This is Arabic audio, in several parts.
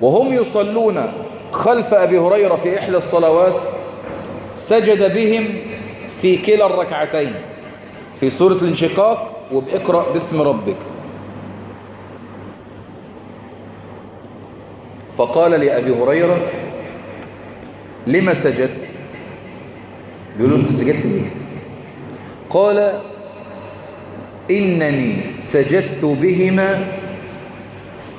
وهم يصلون خلف أبي هريرة في إحدى الصلوات سجد بهم في كلا الركعتين في سورة الانشقاق وبإقرأ باسم ربك. فقال لأبي هريرة لما سجدت؟ بيقولوا أنت سجدت ليه؟ قال إنني سجدت بهما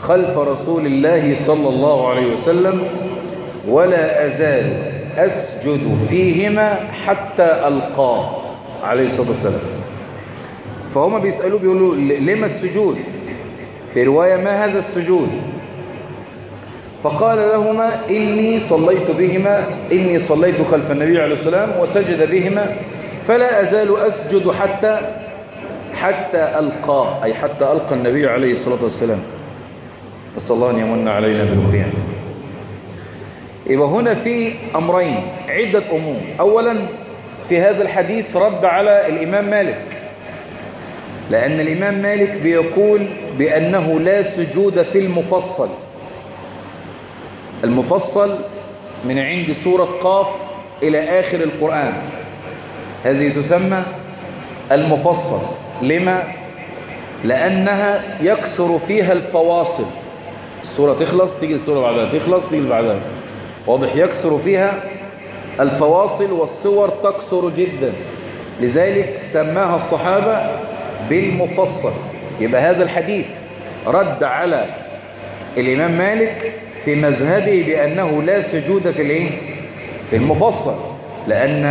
خلف رسول الله صلى الله عليه وسلم ولا أزال أسجد فيهما حتى ألقاه عليه الصلاة والسلام. فهم بيسألوا بيقولوا لما السجود؟ في رواية ما هذا السجود؟ فقال لهما إني صليت بهما إني صليت خلف النبي عليه السلام وسجد بهما فلا أزال أسجد حتى حتى ألقاه أي حتى ألقى النبي عليه الصلاة والسلام. نسأل الله أن يمن علينا بالقيام يبقى هنا في أمرين عدة أمور. أولا في هذا الحديث رد على الإمام مالك. لأن الإمام مالك بيقول بأنه لا سجود في المفصل. المفصل من عند سورة قاف إلى آخر القرآن. هذه تسمى المفصل. لما؟ لأنها يكسر فيها الفواصل. السورة تخلص تيجي السورة بعدها تخلص تيجي بعدها. واضح؟ يكسر فيها الفواصل والصور تكسر جدا. لذلك سماها الصحابة بالمفصل. يبقى هذا الحديث رد على الإمام مالك في مذهبه بأنه لا سجود في الإيه؟ في المفصل. لأن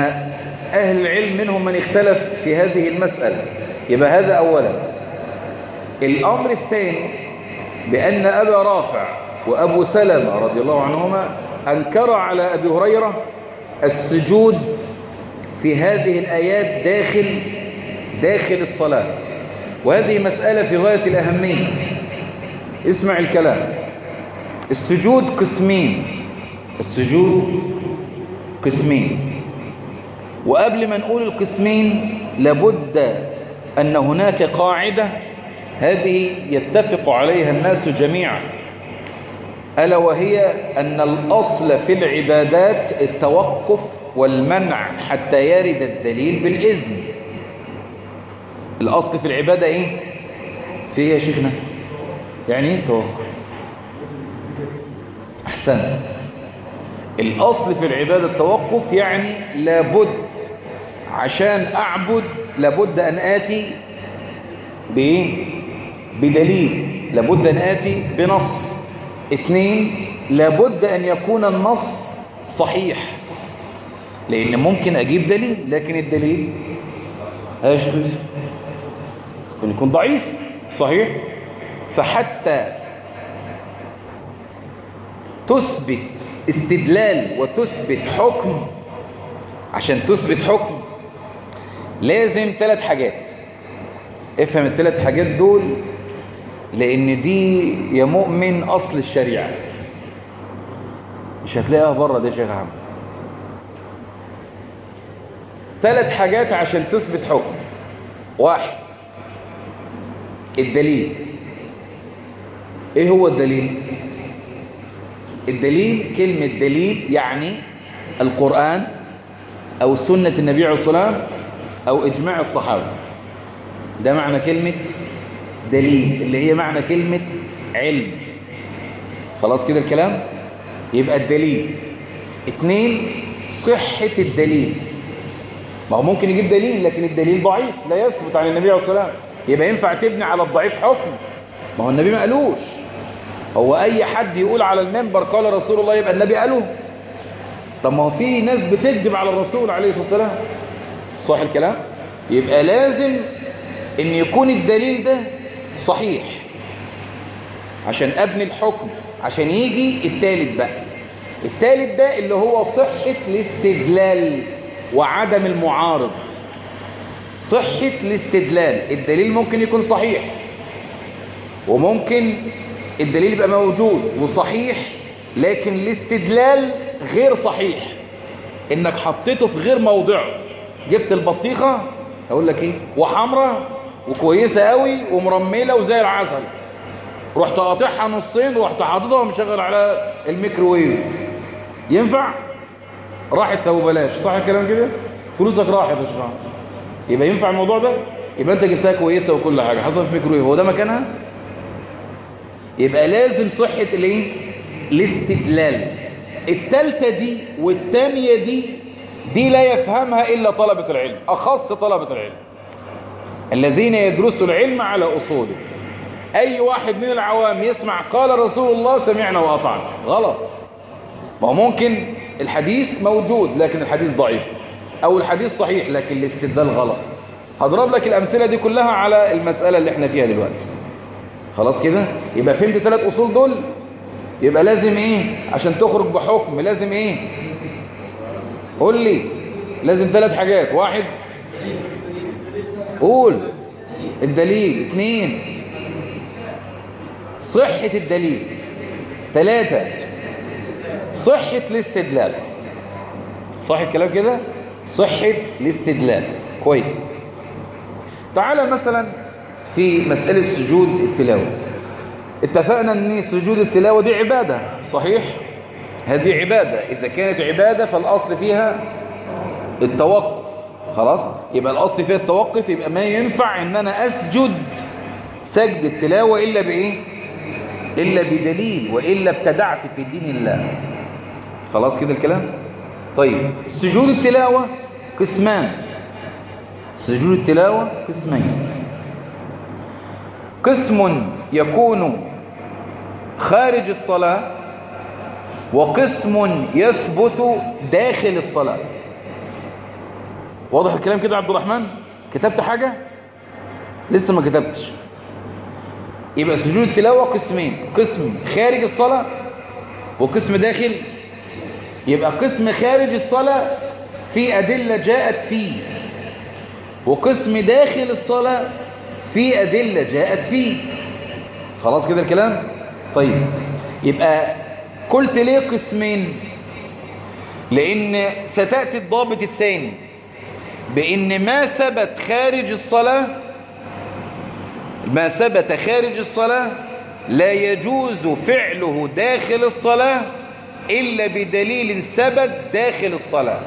أهل العلم منهم من اختلف في هذه المسألة. يبقى هذا أولا. الأمر الثاني بأن أبا رافع وأبو سلمة رضي الله عنهما أنكر على أبي هريرة السجود في هذه الآيات داخل داخل الصلاة. وهذه مسألة في غاية الأهمية. اسمع الكلام. السجود قسمين. السجود قسمين. وقبل ما نقول القسمين لابد أن هناك قاعدة هذه يتفق عليها الناس جميعا ألا وهي أن الأصل في العبادات التوقف والمنع حتى يرد الدليل بالإذن الأصل في العبادة إيه؟ في إيه يا شيخنا؟ يعني إيه التوقف؟ أحسن الأصل في العبادة التوقف يعني لابد عشان أعبد لابد أن آتي بإيه؟ بدليل لابد أن آتي بنص. اثنين لابد أن يكون النص صحيح. لأن ممكن أجيب دليل لكن الدليل ها يا شيخ يوسف؟ ممكن يكون ضعيف. صحيح؟ فحتى تثبت استدلال وتثبت حكم عشان تثبت حكم لازم ثلاث حاجات. افهم الثلاث حاجات دول لأن دي يا مؤمن أصل الشريعة. مش هتلاقيها بره ده يا شيخ أحمد. ثلاث حاجات عشان تثبت حكم. واحد الدليل. إيه هو الدليل؟ الدليل كلمة دليل يعني القرآن أو سنة النبي عليه الصلاة والسلام أو إجماع الصحابة. ده معنى كلمة دليل اللي هي معنى كلمة علم. خلاص كده الكلام؟ يبقى الدليل. اتنين صحة الدليل. ما هو ممكن يجيب دليل لكن الدليل ضعيف لا يثبت عن النبي عليه الصلاة والسلام. يبقى ينفع تبني على الضعيف حكم. ما هو النبي ما قالوش. هو أي حد يقول على المنبر قال رسول الله يبقى النبي قاله. طب ما هو في ناس بتكذب على الرسول عليه الصلاة والسلام. صح الكلام؟ يبقى لازم إن يكون الدليل ده صحيح. عشان أبني الحكم عشان يجي التالت بقى. التالت ده اللي هو صحة الاستدلال وعدم المعارض. صحة الاستدلال الدليل ممكن يكون صحيح. وممكن الدليل يبقى موجود وصحيح لكن الاستدلال غير صحيح. إنك حطيته في غير موضعه. جبت البطيخة أقول لك إيه وحمرة وكويسة قوي ومرملة وزي العسل. رحت قاطعها نصين ورحت حاططها ومشغل على الميكروويف. ينفع؟ راحت ببلاش صح الكلام كده؟ فلوسك راحت يا شباب. يبقى ينفع الموضوع ده؟ يبقى أنت جبتها كويسة وكل حاجة. حاططها في ميكروويف. هو ده مكانها؟ يبقى لازم صحة الإيه؟ الاستدلال. التالتة دي والتانية دي دي لا يفهمها إلا طلبة العلم. أخص طلبة العلم. الذين يدرسوا العلم على أصوله. أي واحد من العوام يسمع قال رسول الله سمعنا وأطعنا. غلط. ما هو ممكن الحديث موجود لكن الحديث ضعيف. أو الحديث صحيح لكن الاستدلال غلط. هضرب لك الأمثلة دي كلها على المسألة اللي إحنا فيها دلوقتي. خلاص كده؟ يبقى فهمت ثلاث أصول دول؟ يبقى لازم إيه؟ عشان تخرج بحكم لازم إيه؟ قول لي. لازم ثلاث حاجات. واحد. قول. الدليل اثنين صحة الدليل. ثلاثة صحة الاستدلال. صح الكلام كده؟ صحة الاستدلال. كويس. تعالى مثلا في مسألة سجود التلاوة. اتفقنا إن سجود التلاوة دي عبادة. صحيح؟ هذه عبادة. إذا كانت عبادة فالأصل فيها التوقف. خلاص؟ يبقى الأصل فيها التوقف يبقى ما ينفع إن أنا أسجد سجد التلاوة إلا بإيه؟ إلا بدليل وإلا ابتدعت في دين الله. خلاص كده الكلام؟ طيب سجود التلاوة قسمان. سجود التلاوة قسمين. قسم يكون خارج الصلاة وقسم يثبت داخل الصلاة. واضح الكلام كده عبد الرحمن؟ كتبت حاجة؟ لسه ما كتبتش. يبقى سجود التلاوة قسمين قسم خارج الصلاة وقسم داخل. يبقى قسم خارج الصلاة في أدلة جاءت فيه وقسم داخل الصلاة في أدلة جاءت فيه. خلاص كده الكلام؟ طيب يبقى قلت ليه قسمين؟ لأن ستأتي الضابط الثاني. بأن ما ثبت خارج الصلاة ما ثبت خارج الصلاة لا يجوز فعله داخل الصلاة إلا بدليل ثبت داخل الصلاة.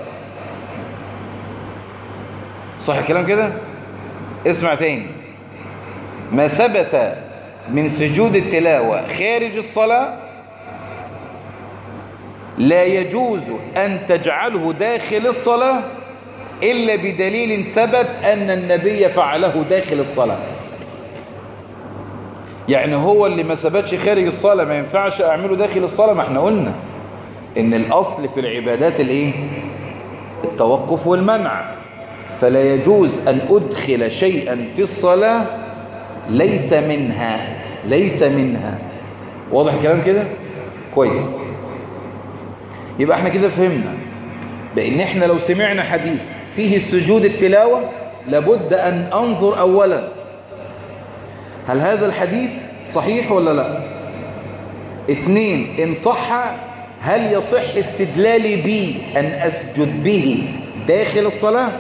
صح الكلام كده؟ اسمع تاني. ما ثبت من سجود التلاوة خارج الصلاة لا يجوز أن تجعله داخل الصلاة إلا بدليل ثبت أن النبي فعله داخل الصلاة. يعني هو اللي ما ثبتش خارج الصلاة ما ينفعش أعمله داخل الصلاة ما إحنا قلنا. إن الأصل في العبادات الإيه؟ التوقف والمنع. فلا يجوز أن أدخل شيئا في الصلاة ليس منها ليس منها. واضح الكلام كده؟ كويس. يبقى إحنا كده فهمنا. بان إحنا لو سمعنا حديث فيه سجود التلاوة لابد أن أنظر اولا. هل هذا الحديث صحيح ولا لا؟ اتنين إن صح هل يصح استدلالي به أن أسجد به داخل الصلاة؟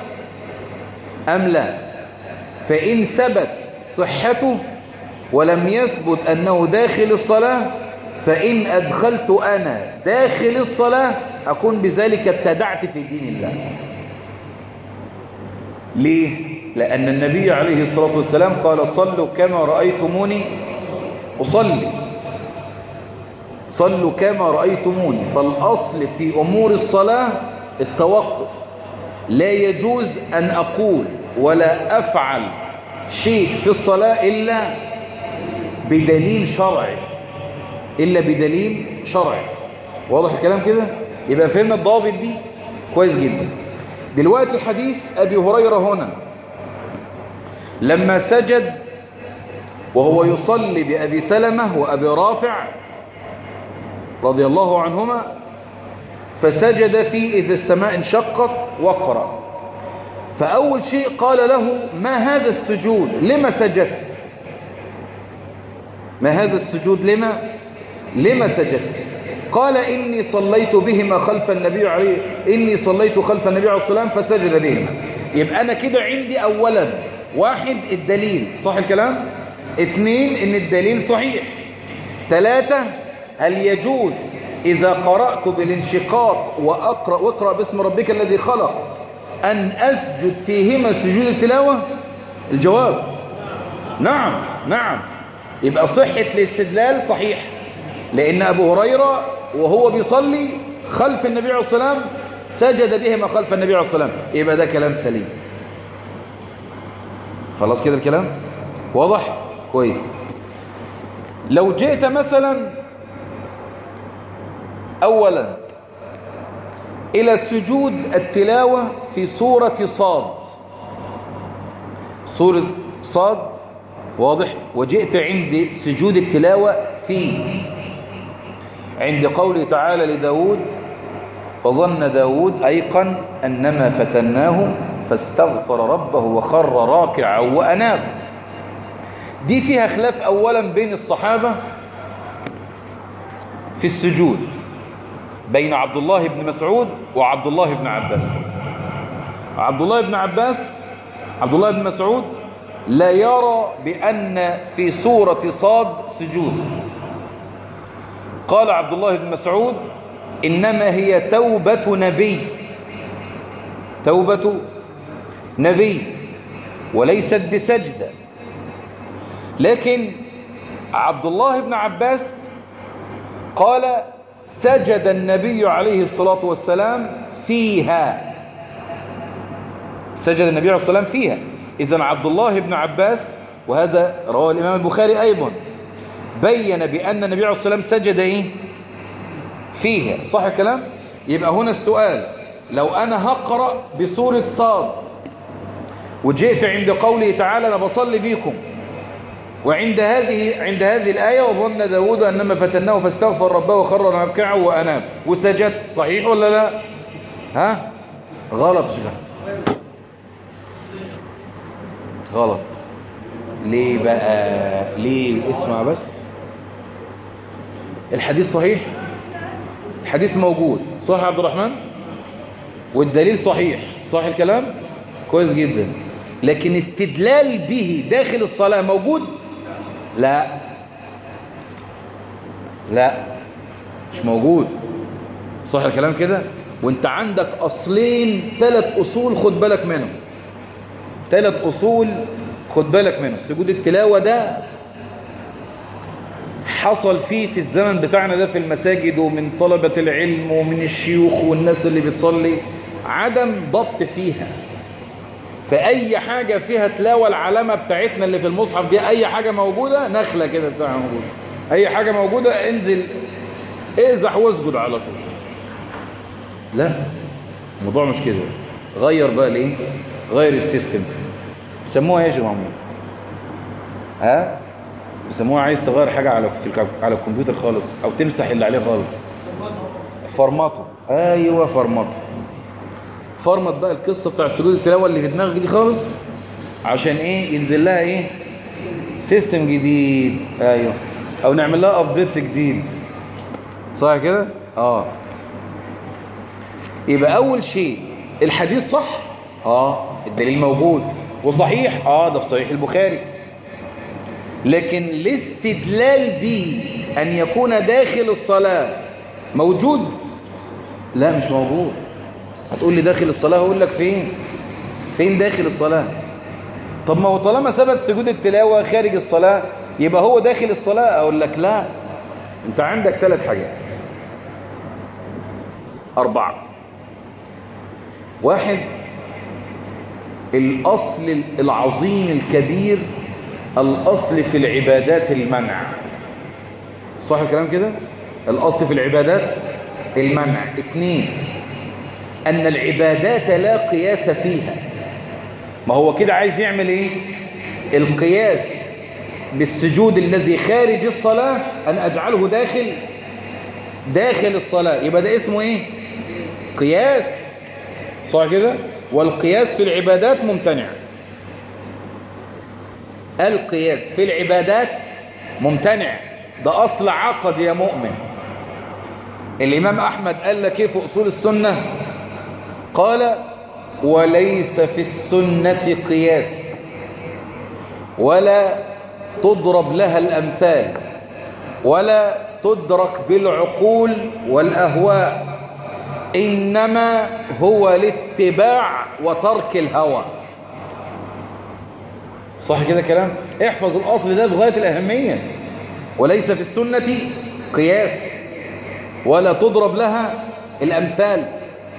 أم لا؟ فإن ثبت صحته ولم يثبت أنه داخل الصلاة فإن أدخلت أنا داخل الصلاة أكون بذلك ابتدعت في دين الله. ليه؟ لأن النبي عليه الصلاة والسلام قال صلوا كما رأيتموني أصلي. صلوا كما رأيتموني. فالأصل في أمور الصلاة التوقف. لا يجوز أن أقول ولا أفعل شيء في الصلاة إلا بدليل شرعي. إلا بدليل شرعي. واضح الكلام كده؟ يبقى فهمنا الضابط دي كويس جدا. دلوقتي حديث أبي هريرة هنا. لما سجد وهو يصلي بأبي سلمة وأبي رافع رضي الله عنهما فسجد في إذا السماء انشقت وقرأ. فأول شيء قال له ما هذا السجود؟ لما سجدت؟ ما هذا السجود؟ لما؟ لما سجدت؟ قال إني صليت بهما خلف النبي عليه إني صليت خلف النبي عليه الصلاة فسجد بهما. يبقى أنا كده عندي أولا واحد الدليل صح الكلام؟ اتنين إن الدليل صحيح. ثلاثة هل يجوز إذا قرأت بالانشقاق وأقرأ واقرأ باسم ربك الذي خلق أن أسجد فيهما سجود التلاوة؟ الجواب. نعم نعم. يبقى صحة الاستدلال صحيح. لأن أبو هريرة وهو بيصلي خلف النبي عليه الصلاة والسلام سجد بهما خلف النبي عليه الصلاة والسلام. يبقى ده كلام سليم. خلاص كده الكلام؟ واضح؟ كويس. لو جئت مثلا أولا إلى سجود التلاوة في سورة صاد. سورة صاد واضح؟ وجئت عند سجود التلاوة في عند قوله تعالى لداود فظن داود أيقن أنما فتناه فاستغفر ربه وخر راكعا وأناب. دي فيها خلاف أولا بين الصحابة في السجود بين عبد الله بن مسعود وعبد الله بن عباس. عبد الله بن عباس عبد الله بن مسعود لا يرى بأن في سورة صاد سجود. قال عبد الله بن مسعود إنما هي توبة نبي. توبة نبي وليست بسجدة. لكن عبد الله بن عباس قال سجد النبي عليه الصلاة والسلام فيها. سجد النبي عليه الصلاة والسلام فيها. إذن عبد الله بن عباس وهذا رواه الإمام البخاري أيضا. بين بأن النبي عليه الصلاة والسلام سجد إيه؟ فيها صح الكلام؟ يبقى هنا السؤال لو أنا هقرأ بسورة صاد وجئت عند قوله تعالى أنا بصلي بيكم وعند هذه عند هذه الآية وظن داود أنما فتناه فاستغفر ربه وخر ركعا وأنام. وسجدت. صحيح ولا لا؟ ها؟ غلط شبه غلط. ليه بقى؟ ليه؟ اسمع بس. الحديث صحيح؟ الحديث موجود صح عبد الرحمن؟ والدليل صحيح صح الكلام؟ كويس جدا. لكن استدلال به داخل الصلاة موجود؟ لا. لا. مش موجود. صح الكلام كده؟ وانت عندك أصلين ثلاث أصول خد بالك منهم. ثلاث أصول خد بالك منهم. سجود التلاوة ده حصل فيه في الزمن بتاعنا ده في المساجد ومن طلبة العلم ومن الشيوخ والناس اللي بتصلي عدم ضبط فيها. فأي حاجة فيها تلاوة العلامة بتاعتنا اللي في المصحف دي أي حاجة موجودة نخلة كده بتاعها موجودة. أي حاجة موجودة انزل ازح واسجد على طول. لا الموضوع مش كده. غير بقى ليه؟ غير السيستم. بيسموها إيه يا جماعة؟ ها؟ بيسموها عايز تغير حاجة على في على الكمبيوتر خالص أو تمسح اللي عليه خالص. فرماته. أيوه فرماته. فرمت بقى القصة بتاع سجود التلاوة اللي في دماغك دي خالص؟ عشان إيه؟ ينزل لها إيه؟ system جديد. أيوه. أو نعمل لها update جديد. صح كده؟ آه. يبقى أول شيء الحديث صح؟ آه. الدليل موجود. وصحيح؟ آه ده في صحيح البخاري. لكن الاستدلال به أن يكون داخل الصلاة موجود لا مش موجود. هتقول لي داخل الصلاة هقول لك فين؟ فين داخل الصلاة؟ طب ما هو طالما ثبت سجود التلاوة خارج الصلاة يبقى هو داخل الصلاة؟ أقول لك لا. أنت عندك ثلاث حاجات. أربعة. واحد الأصل العظيم الكبير الأصل في العبادات المنع. صح الكلام كده؟ الأصل في العبادات المنع. اثنين أن العبادات لا قياس فيها. ما هو كده عايز يعمل إيه؟ القياس بالسجود الذي خارج الصلاة أن أجعله داخل داخل الصلاة. يبقى ده اسمه إيه؟ قياس. صح كده؟ والقياس في العبادات ممتنع. القياس في العبادات ممتنع. ده أصل عقد يا مؤمن. الإمام أحمد قال لك كيف أصول السنة؟ قال وليس في السنة قياس ولا تضرب لها الأمثال ولا تدرك بالعقول والأهواء إنما هو الاتباع وترك الهوى. صح كده كلام؟ احفظ الأصل ده بغاية الأهمية. وليس في السنة قياس. ولا تضرب لها الأمثال.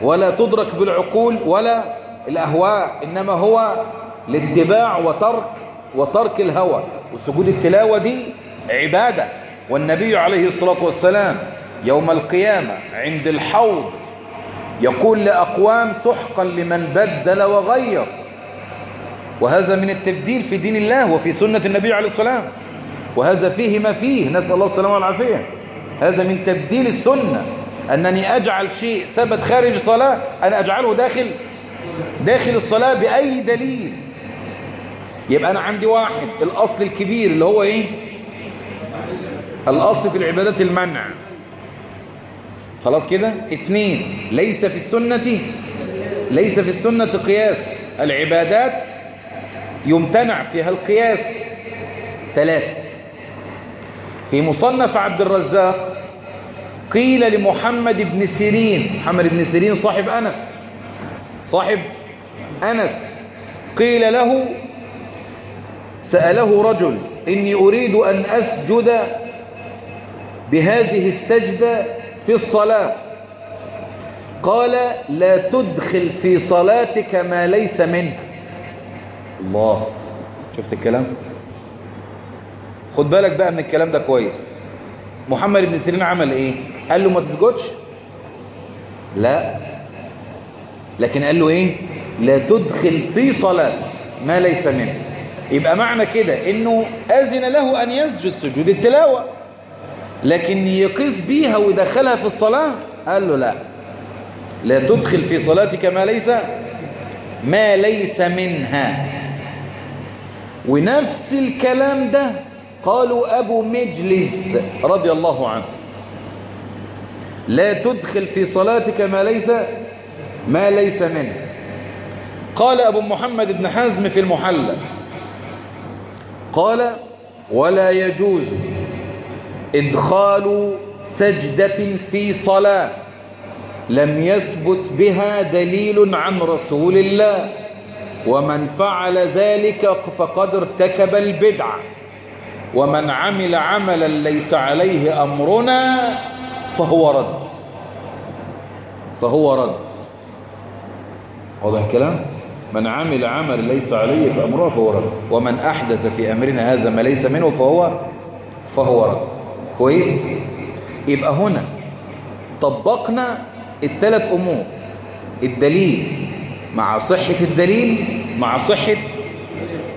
ولا تدرك بالعقول ولا الأهواء. إنما هو الاتباع وترك وترك الهوى. وسجود التلاوة دي عبادة. والنبي عليه الصلاة والسلام يوم القيامة عند الحوض يقول لأقوام سحقا لمن بدل وغير. وهذا من التبديل في دين الله وفي سنة النبي عليه السلام. وهذا فيه ما فيه نسأل الله السلامة والعافية. هذا من تبديل السنة. أنني أجعل شيء ثبت خارج الصلاة أنا أجعله داخل داخل الصلاة بأي دليل؟ يبقى أنا عندي واحد الأصل الكبير اللي هو إيه؟ الأصل في العبادات المنع. خلاص كده؟ اتنين ليس في السنة ليس في السنة قياس العبادات يمتنع فيها القياس ثلاثة. في مصنف عبد الرزاق قيل لمحمد بن سيرين محمد بن سيرين صاحب أنس صاحب أنس قيل له سأله رجل إني أريد أن أسجد بهذه السجدة في الصلاة. قال لا تدخل في صلاتك ما ليس منها. الله. شفت الكلام؟ خد بالك بقى من الكلام ده كويس. محمد بن سيرين عمل إيه؟ قال له ما تسجدش؟ لا. لكن قال له إيه؟ لا تدخل في صلاتك ما ليس منها يبقى معنى كده إنه أذن له أن يسجد سجود التلاوة. لكن يقيس بيها ويدخلها في الصلاة؟ قال له لا. لا تدخل في صلاتك ما ليس ما ليس منها. ونفس الكلام ده قالوا أبو مجلس رضي الله عنه. لا تدخل في صلاتك ما ليس ما ليس منه. قال أبو محمد بن حزم في المحلى. قال ولا يجوز إدخال سجدة في صلاة لم يثبت بها دليل عن رسول الله. ومن فعل ذلك فقد ارتكب البدعة ومن عمل عملا ليس عليه أمرنا فهو رد. فهو رد. واضح الكلام؟ من عمل عمل ليس عليه فأمره فهو رد. ومن أحدث في أمرنا هذا ما ليس منه فهو فهو رد. كويس؟ يبقى هنا طبقنا الثلاث أمور. الدليل مع صحة الدليل مع صحة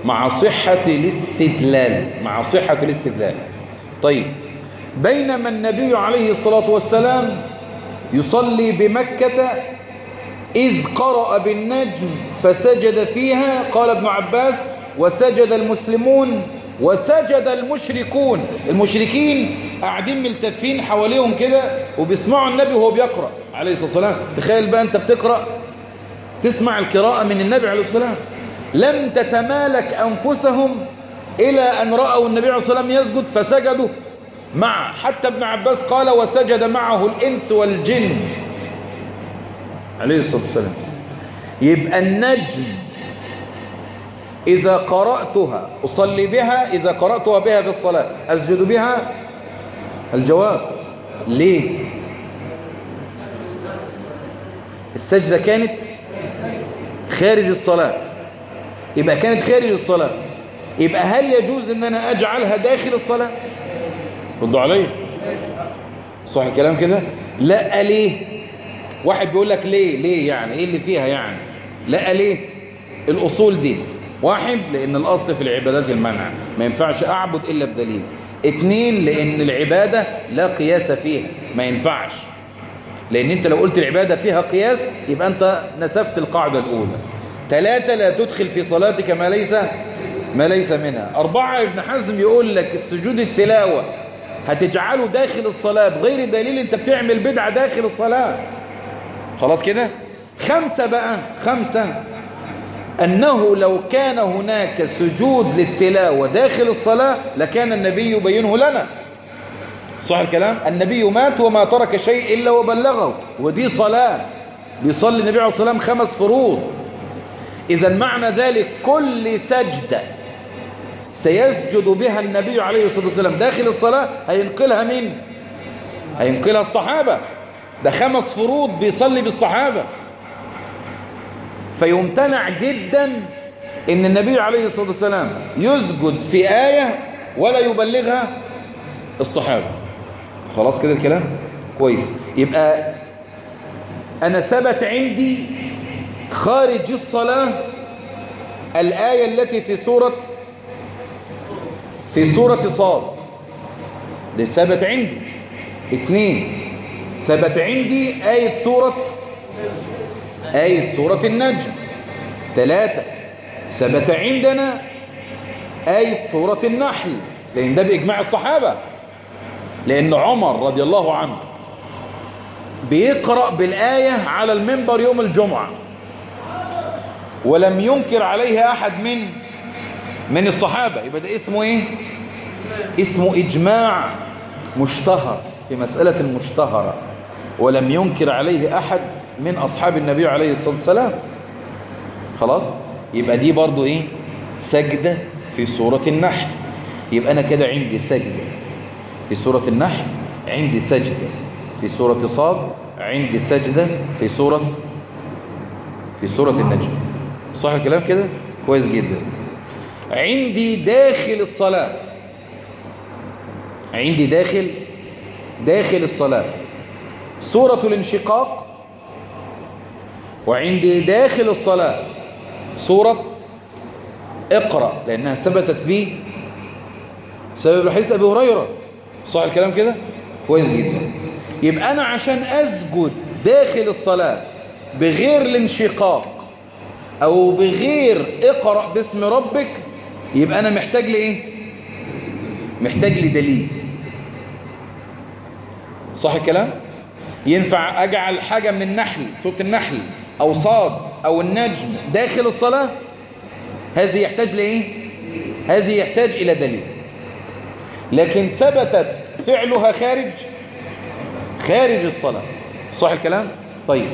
مع صحة الاستدلال مع صحة الاستدلال. طيب بينما النبي عليه الصلاة والسلام يصلي بمكة إذ قرأ بالنجم فسجد فيها قال ابن عباس وسجد المسلمون وسجد المشركون. المشركين قاعدين ملتفين حواليهم كده وبيسمعوا النبي وهو بيقرأ عليه الصلاة والسلام. تخيل بقى أنت بتقرأ تسمع القراءة من النبي عليه والسلام. لم تتمالك أنفسهم إلى أن رأوا النبي عليه والسلام يسجد فسجدوا مع حتى ابن عباس قال وسجد معه الإنس والجن. عليه الصلاة والسلام. يبقى النجم إذا قرأتها أصلي بها إذا قرأتها بها في الصلاة أسجد بها؟ الجواب ليه؟ السجدة كانت خارج الصلاة. يبقى كانت خارج الصلاة. يبقى هل يجوز إن أنا أجعلها داخل الصلاة؟ ردوا علي. صح الكلام كده؟ لا ليه؟ واحد بيقول لك ليه ليه يعني؟ إيه اللي فيها يعني؟ لا ليه؟ الأصول دي. واحد لأن الأصل في العبادات المنع. ما ينفعش أعبد إلا بدليل. اتنين لأن العبادة لا قياس فيها. ما ينفعش. لأن انت لو قلت العبادة فيها قياس يبقى انت نسفت القاعدة الاولى. ثلاثة لا تدخل في صلاتك ما ليس ما ليس منها. أربعة ابن حزم يقول لك السجود التلاوة هتجعله داخل الصلاة بغير دليل انت بتعمل بدعة داخل الصلاة. خلاص كده؟ خمسة بقى خمسة. أنه لو كان هناك سجود للتلاوة داخل الصلاة لكان النبي يبينه لنا. صح الكلام؟ النبي مات وما ترك شيء إلا وبلغه ودي صلاة. بيصلي النبي عليه الصلاة والسلام خمس فروض. إذا معنى ذلك كل سجدة سيسجد بها النبي عليه الصلاة والسلام داخل الصلاة هينقلها مين؟ هينقلها الصحابة. ده خمس فروض بيصلي بالصحابة. فيمتنع جدا إن النبي عليه الصلاة والسلام يسجد في آية ولا يبلغها الصحابة. خلاص كده الكلام؟ كويس. يبقى أنا ثبت عندي خارج الصلاة الآية التي في سورة في سورة صاد. ده ثبت عندي. اثنين ثبت عندي آية سورة آية سورة النجم. ثلاثة ثبت عندنا آية سورة النحل. لأن ده بإجماع الصحابة. لأن عمر رضي الله عنه بيقرأ بالآية على المنبر يوم الجمعة. ولم ينكر عليها أحد من من الصحابة. يبقى ده اسمه إيه؟ اسمه إجماع مشتهر في مسألة مشتهرة. ولم ينكر عليه أحد من أصحاب النبي عليه الصلاة والسلام. خلاص؟ يبقى دي برضو إيه؟ سجدة في سورة النحل. يبقى أنا كده عندي سجدة. في سورة النحل عندي سجدة في سورة صاد عندي سجدة في سورة في سورة النجم. صح الكلام كده؟ كويس جدا. عندي داخل الصلاة. عندي داخل داخل الصلاة. سورة الانشقاق. وعندي داخل الصلاة. سورة اقرأ لأنها ثبتت به سبب حديث أبي هريرة. صح الكلام كده؟ كويس جدا. يبقى أنا عشان أسجد داخل الصلاة بغير الانشقاق أو بغير اقرأ باسم ربك يبقى أنا محتاج لإيه؟ محتاج لدليل. صح الكلام؟ ينفع أجعل حاجة من النحل صوت النحل أو صاد أو النجم داخل الصلاة؟ هذه يحتاج لإيه؟ هذه يحتاج إلى دليل. لكن ثبتت فعلها خارج خارج الصلاة. صح الكلام؟ طيب.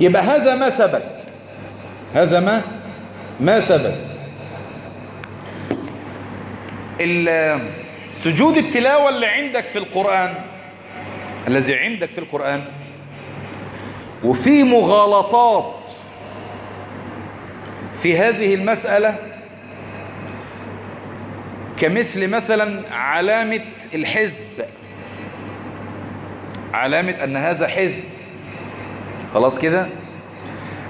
يبقى هذا ما ثبت. هذا ما ما ثبت. سجود التلاوة اللي عندك في القرآن الذي عندك في القرآن وفي مغالطات في هذه المسألة كمثل مثلا علامة الحزب. علامة أن هذا حزب. خلاص كده؟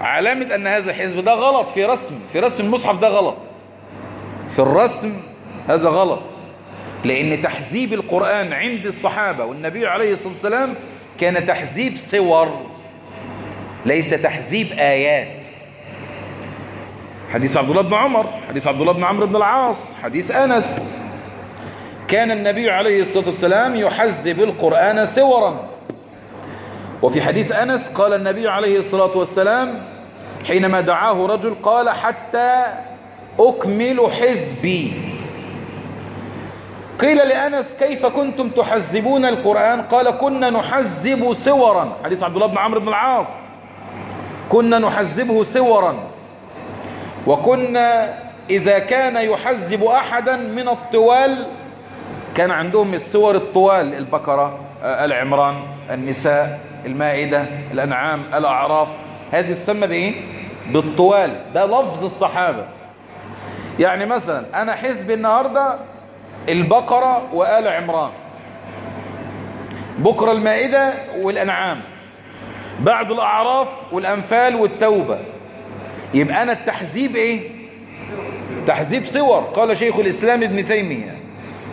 علامة أن هذا حزب ده غلط في رسم. في رسم المصحف ده غلط. في الرسم هذا غلط. لأن تحزيب القرآن عند الصحابة والنبي عليه الصلاة والسلام كان تحزيب صور. ليس تحزيب آيات. حديث عبد الله بن عمر حديث عبد الله بن عمرو بن العاص حديث أنس. كان النبي عليه الصلاة والسلام يحزب القرآن سورا. وفي حديث أنس قال النبي عليه الصلاة والسلام حينما دعاه رجل قال حتى أكمل حزبي. قيل لأنس كيف كنتم تحزبون القرآن؟ قال كنا نحزب سورا. حديث عبد الله بن عمرو بن العاص. كنا نحزبه سورا. وكنا إذا كان يحزب أحدا من الطوال كان عندهم السور الطوال البقرة العمران النساء المائدة الأنعام الأعراف. هذه تسمى بإيه؟ بالطوال. ده لفظ الصحابة. يعني مثلا أنا حزب النهاردة البقرة وآل عمران. بكرة المائدة والأنعام. بعد الأعراف والأنفال والتوبة. يبقى أنا التحزيب إيه؟ تحزيب صور. قال شيخ الإسلام ابن تيمية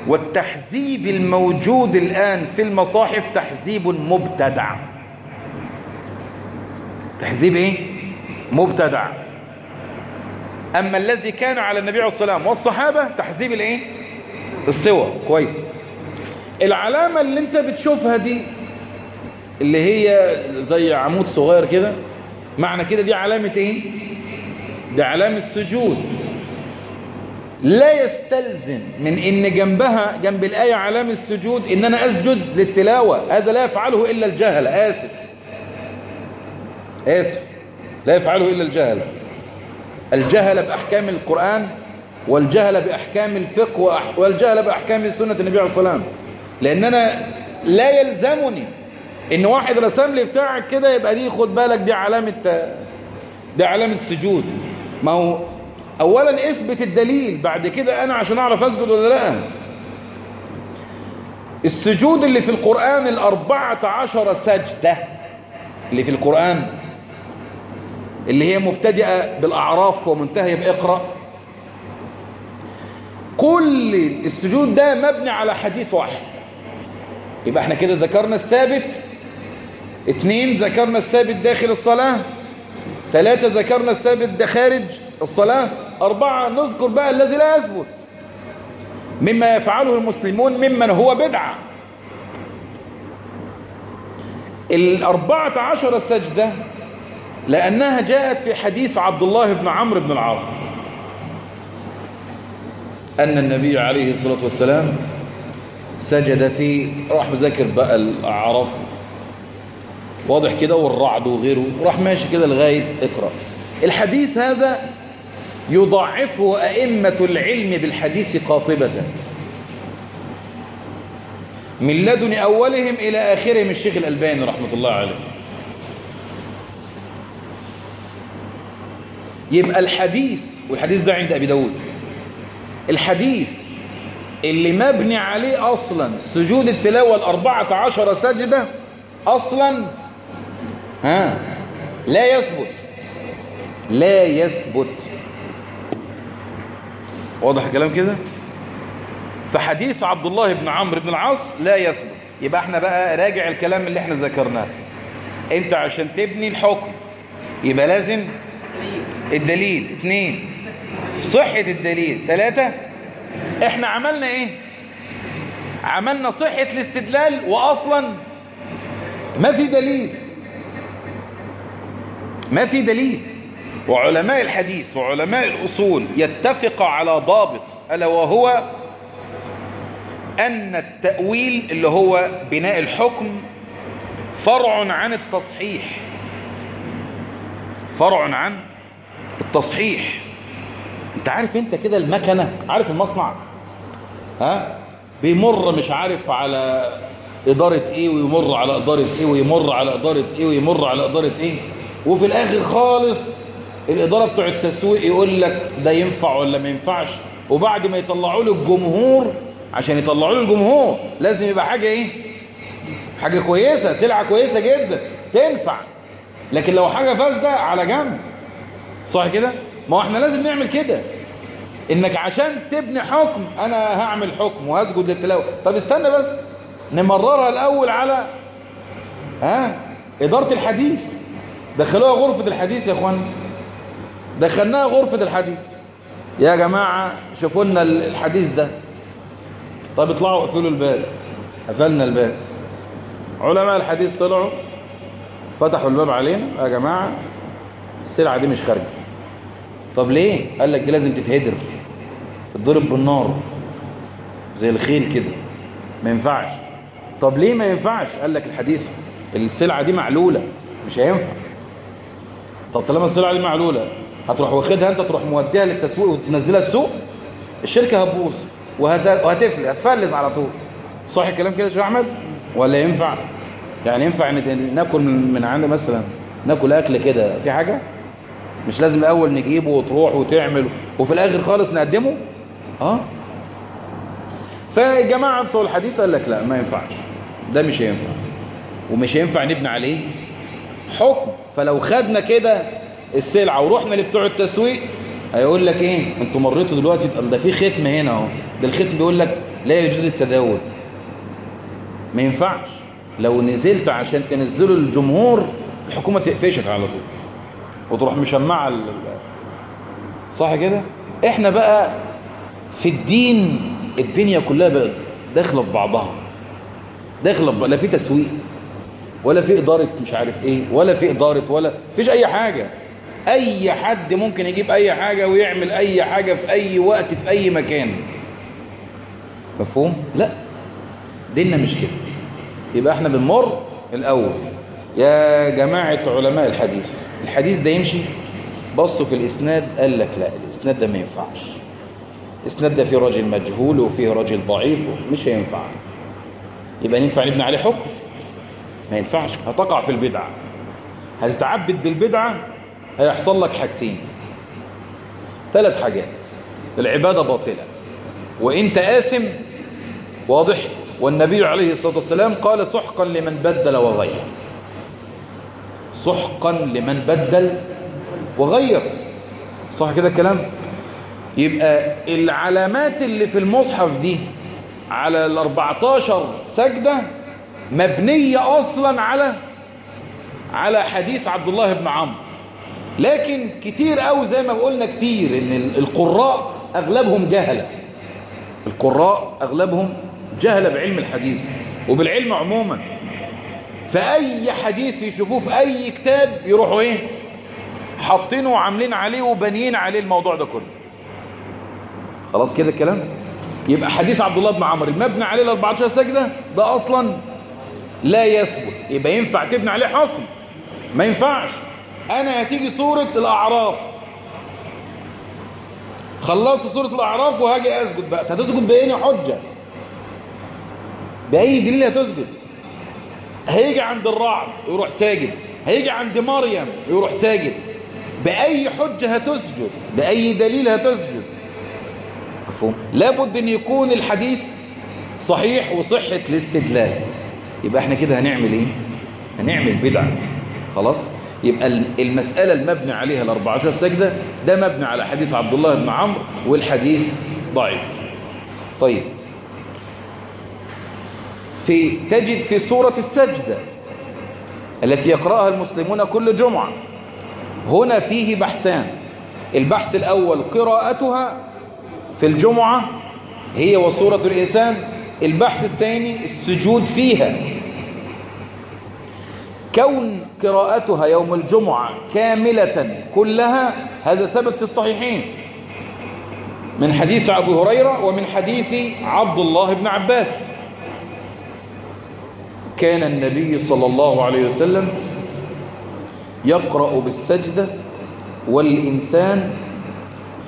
والتحزيب الموجود الآن في المصاحف تحزيب مبتدع. تحزيب إيه؟ مبتدع. أما الذي كان على النبي عليه الصلاة والسلام والصحابة تحزيب الإيه؟ الصور. كويس. العلامة اللي أنت بتشوفها دي اللي هي زي عمود صغير كده معنى كده دي علامة إيه؟ دي علامة سجود لا يستلزم من إن جنبها جنب الآية علامة السجود إن أنا أسجد للتلاوة. هذا لا يفعله إلا الجهل. آسف. آسف. لا يفعله إلا الجهل. الجهل بأحكام القرآن والجهل بأحكام الفقه والجهل بأحكام سنة النبي عليه الصلاة والسلام. لأن أنا لا يلزمني إن واحد رسم لي بتاعك كده يبقى دي خد بالك دي علامة دي علامة سجود. ما هو اولا اثبت الدليل بعد كده أنا عشان أعرف أسجد ولا لأ. السجود اللي في القرآن الأربعة عشر سجدة اللي في القرآن اللي هي مبتدئة بالأعراف ومنتهية بإقرأ. كل السجود ده مبني على حديث واحد. يبقى إحنا كده ذكرنا الثابت. اتنين ذكرنا الثابت داخل الصلاة. ثلاثة ذكرنا الثابت ده خارج الصلاة أربعة نذكر بقى الذي لا يثبت. مما يفعله المسلمون ممن هو بدعة. الأربعة عشر سجدة لأنها جاءت في حديث عبد الله بن عمرو بن العاص. أن النبي عليه الصلاة والسلام سجد في راح بذاكر بقى الأعراف. واضح كده والرعد وغيره. وراح ماشي كده لغاية إقرأ. الحديث هذا يضعفه أئمة العلم بالحديث قاطبة. من لدن أولهم إلى آخرهم الشيخ الألباني رحمة الله عليه. يبقى الحديث والحديث ده عند أبي داود. الحديث اللي مبني عليه أصلا سجود التلاوة الأربعة عشر سجدة أصلا ها؟ لا يثبت. لا يثبت. واضح الكلام كده؟ فحديث عبد الله بن عمرو بن العاص لا يثبت. يبقى إحنا بقى راجع الكلام اللي إحنا ذكرناه. انت عشان تبني الحكم يبقى لازم الدليل. اثنين صحة الدليل. ثلاثة إحنا عملنا إيه؟ عملنا صحة الاستدلال واصلا ما في دليل. ما في دليل. وعلماء الحديث وعلماء الأصول يتفق على ضابط ألا وهو أن التأويل اللي هو بناء الحكم فرع عن التصحيح. فرع عن التصحيح. انت عارف انت كده المكنة عارف المصنع؟ ها؟ بيمر مش عارف على إدارة إيه ويمر على إدارة إيه ويمر على إدارة إيه ويمر على إدارة إيه؟ وفي الآخر خالص الإدارة بتوع التسويق يقول لك ده ينفع ولا ما ينفعش؟ وبعد ما يطلعوا له الجمهور عشان يطلعوا له الجمهور لازم يبقى حاجة إيه؟ حاجة كويسة سلعة كويسة جدا تنفع. لكن لو حاجة فاسدة على جنب. صح كده؟ ما هو إحنا لازم نعمل كده. إنك عشان تبني حكم أنا هعمل حكم وهسجد للتلاوة. طب استنى بس نمررها الأول على ها؟ إدارة الحديث. دخلوها غرفة الحديث يا إخوان. دخلناها غرفة الحديث. يا جماعة شوفوا لنا الحديث ده. طب اطلعوا اقفلوا الباب. قفلنا الباب. علماء الحديث طلعوا فتحوا الباب علينا. يا جماعة السلعة دي مش خارجة. طب ليه؟ قال لك دي لازم تتهدر. تتضرب بالنار. زي الخيل كده. ما ينفعش. طب ليه ما ينفعش؟ قال لك الحديث السلعة دي معلولة. مش هينفع. طب طالما السلعة دي معلولة هتروح واخدها انت تروح موديها للتسويق وتنزلها السوق؟ الشركة هتبوظ وهتفلس هتفلس على طول. صح الكلام كده يا شيخ أحمد؟ ولا ينفع؟ يعني ينفع ناكل من عند مثلا ناكل أكل كده في حاجة؟ مش لازم الأول نجيبه وتروح وتعمل وفي الآخر خالص نقدمه؟ آه. فالجماعة بتوع الحديث قال لك لا ما ينفعش. ده مش هينفع. ومش هينفع نبني عليه حكم. فلو خدنا كده السلعة ورحنا لبتوع التسويق هيقول لك إيه؟ أنتوا مريتوا دلوقتي ده في ختم هنا أهو. ده الختم بيقول لك لا يجوز التداول. ما ينفعش. لو نزلت عشان تنزله للجمهور الحكومة تقفشك على طول. وتروح مشمعة ال... صح كده؟ إحنا بقى في الدين الدنيا كلها بقت داخلة في بعضها. داخلة في... لا في تسويق. ولا في إدارة مش عارف إيه ولا في إدارة ولا فيش أي حاجة. أي حد ممكن يجيب أي حاجة ويعمل أي حاجة في أي وقت في أي مكان. مفهوم؟ لا. ديننا مش كده. يبقى إحنا بنمر الأول. يا جماعة علماء الحديث الحديث ده يمشي؟ بصوا في الإسناد قال لك لا الإسناد ده ما ينفعش. الإسناد ده فيه راجل مجهول وفيه راجل ضعيف مش هينفع. يبقى ينفع نبني عليه حكم؟ ما ينفعش. هتقع في البدعة. هتتعبد بالبدعة هيحصل لك حاجتين. ثلاث حاجات. العبادة باطلة. وانت آثم واضح. والنبي عليه الصلاة والسلام قال سحقا لمن بدل وغير. سحقا لمن بدل وغير. صح كده الكلام؟ يبقى العلامات اللي في المصحف دي على ال 14 سجدة مبنية أصلا على على حديث عبد الله بن عمرو. لكن كتير قوي زي ما قلنا كتير إن القراء أغلبهم جهلة. القراء أغلبهم جهلة بعلم الحديث وبالعلم عموما. فأي حديث يشوفوه في أي كتاب يروحوا إيه؟ حاطينه وعاملين عليه وبنيين عليه الموضوع ده كله. خلاص كده الكلام؟ يبقى حديث عبد الله بن عمرو المبني عليه ال 14 سجدة ده أصلا لا يثبت. يبقى ينفع تبني عليه حكم. ما ينفعش. أنا هتيجي سورة الأعراف. خلصت سورة الأعراف وهاجي أسجد بقى. هتسجد بأي حجة؟ بأي دليل هتسجد؟ هيجي عند الرعد يروح ساجد. هيجي عند مريم يروح ساجد. بأي حجة هتسجد؟ بأي دليل هتسجد؟ مفهوم. لابد أن يكون الحديث صحيح وصحة الاستدلال. يبقى إحنا كده هنعمل إيه؟ هنعمل بدعة. خلاص؟ يبقى المسألة المبنى عليها ال 14 سجدة ده مبني على حديث عبد الله بن عمرو والحديث ضعيف. طيب. في تجد في سورة السجدة التي يقرأها المسلمون كل جمعة. هنا فيه بحثان. البحث الأول قراءتها في الجمعة هي وصورة الإنسان البحث الثاني السجود فيها. كون قراءتها يوم الجمعة كاملة كلها هذا ثبت في الصحيحين. من حديث أبو هريرة ومن حديث عبد الله بن عباس. كان النبي صلى الله عليه وسلم يقرأ بالسجدة والإنسان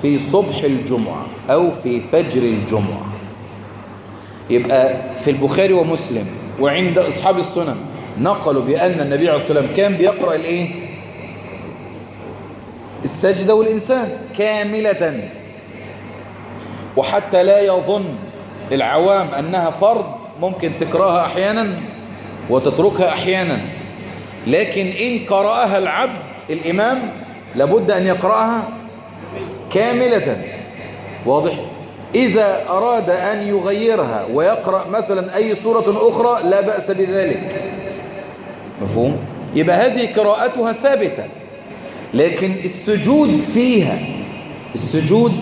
في صبح الجمعة أو في فجر الجمعة. يبقى في البخاري ومسلم وعند أصحاب السنن نقلوا بأن النبي عليه الصلاة والسلام كان بيقرأ الإيه؟ السجدة والإنسان كاملة. وحتى لا يظن العوام أنها فرض ممكن تكرهها أحيانا وتتركها أحيانا. لكن إن قرأها العبد الإمام لابد أن يقرأها كاملة. واضح؟ إذا أراد أن يغيرها ويقرأ مثلا أي سورة أخرى لا بأس بذلك. مفهوم؟ يبقى هذه قراءتها ثابتة. لكن السجود فيها السجود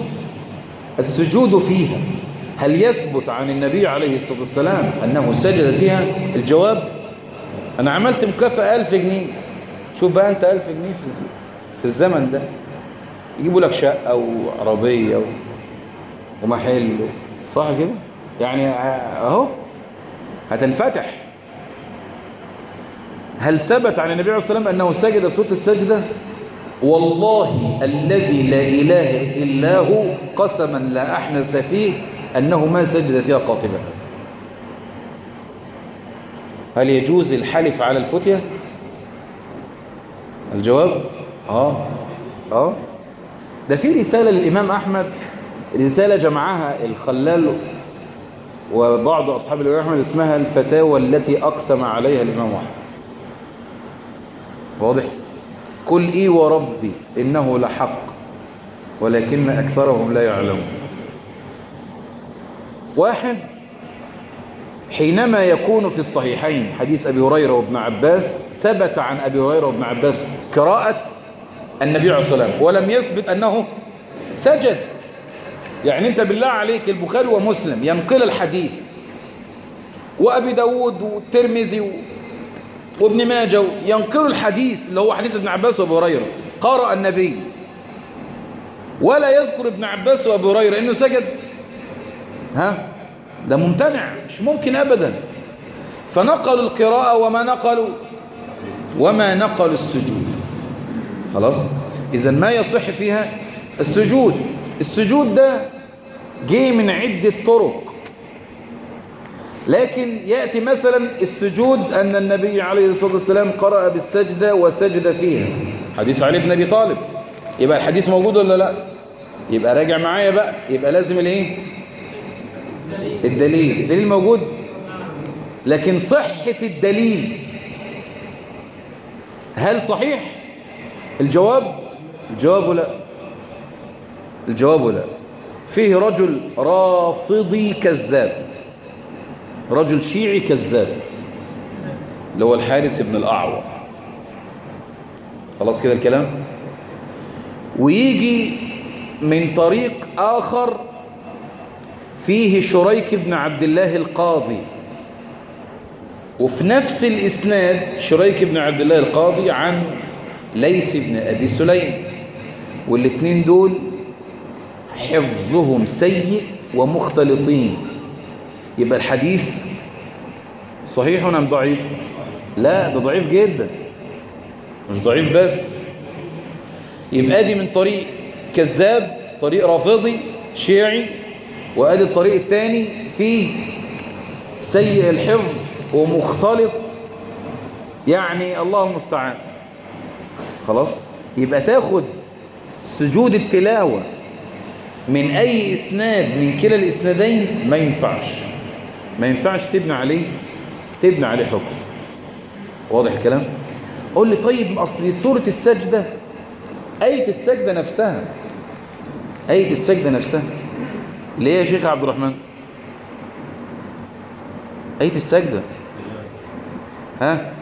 السجود فيها. هل يثبت عن النبي عليه الصلاة والسلام أنه سجد فيها؟ الجواب أنا عملت مكافأة ألف جنيه. شوف بقى أنت ألف جنيه في الزمن ده. يجيبوا لك شقة وعربية ومحل صح كده؟ يعني أهو هتنفتح. هل ثبت عن النبي عليه الصلاة والسلام أنه سجد صوت السجدة؟ والله الذي لا إله إلا هو قسما لا أحنس فيه أنه ما سجد فيها قاطبة. هل يجوز الحلف على الفتية؟ الجواب؟ آه. آه. ده في رسالة للإمام أحمد رسالة جمعها الخلال وبعض أصحاب الإمام أحمد اسمها الفتاوى التي أقسم عليها الإمام أحمد. واضح؟ قل إي وربي إنه لحق ولكن أكثرهم لا يعلمون. واحد حينما يكون في الصحيحين حديث أبي هريرة وابن عباس ثبت عن أبي هريرة وابن عباس قراءة النبي عليه الصلاة والسلام ولم يثبت أنه سجد. يعني أنت بالله عليك البخاري ومسلم ينقل الحديث وأبي داود والترمذي وابن ماجه ينقلوا الحديث اللي هو حديث ابن عباس وابو هريرة. قرأ النبي. ولا يذكر ابن عباس وابو هريرة. إنه سجد. ها؟ ده ممتنع. مش ممكن ابدا. فنقلوا القراءة وما نقلوا وما نقلوا السجود. خلاص؟ اذا ما يصح فيها السجود. السجود ده جه من عدة طرق. لكن يأتي مثلا السجود أن النبي عليه الصلاة والسلام قرأ بالسجدة وسجد فيها. حديث علي بن أبي طالب. يبقى الحديث موجود ولا لا؟ يبقى راجع معايا بقى. يبقى لازم الايه؟ الدليل. الدليل موجود. لكن صحة الدليل هل صحيح؟ الجواب؟ الجواب لا. الجواب لا فيه رجل رافضي كذاب. رجل شيعي كذاب. اللي هو الحارث بن الأعور. خلاص كده الكلام؟ ويجي من طريق آخر فيه شريك بن عبد الله القاضي. وفي نفس الإسناد شريك بن عبد الله القاضي عن ليس بن أبي سليم. والاثنين دول حفظهم سيء ومختلطين. يبقى الحديث صحيح أم ضعيف؟ لا ده ضعيف جدا. مش ضعيف بس. يبقى دي من طريق كذاب طريق رافضي شيعي. وآدي الطريق الثاني فيه سيء الحفظ ومختلط. يعني الله المستعان. خلاص؟ يبقى تاخد سجود التلاوة. من أي إسناد من كلا الإسنادين؟ ما ينفعش. ما ينفعش تبني عليه تبني عليه حكم. واضح الكلام؟ قول لي طيب أصل سورة السجدة آية السجدة نفسها. آية السجدة نفسها. ليه يا شيخ عبد الرحمن. آية السجدة. ها؟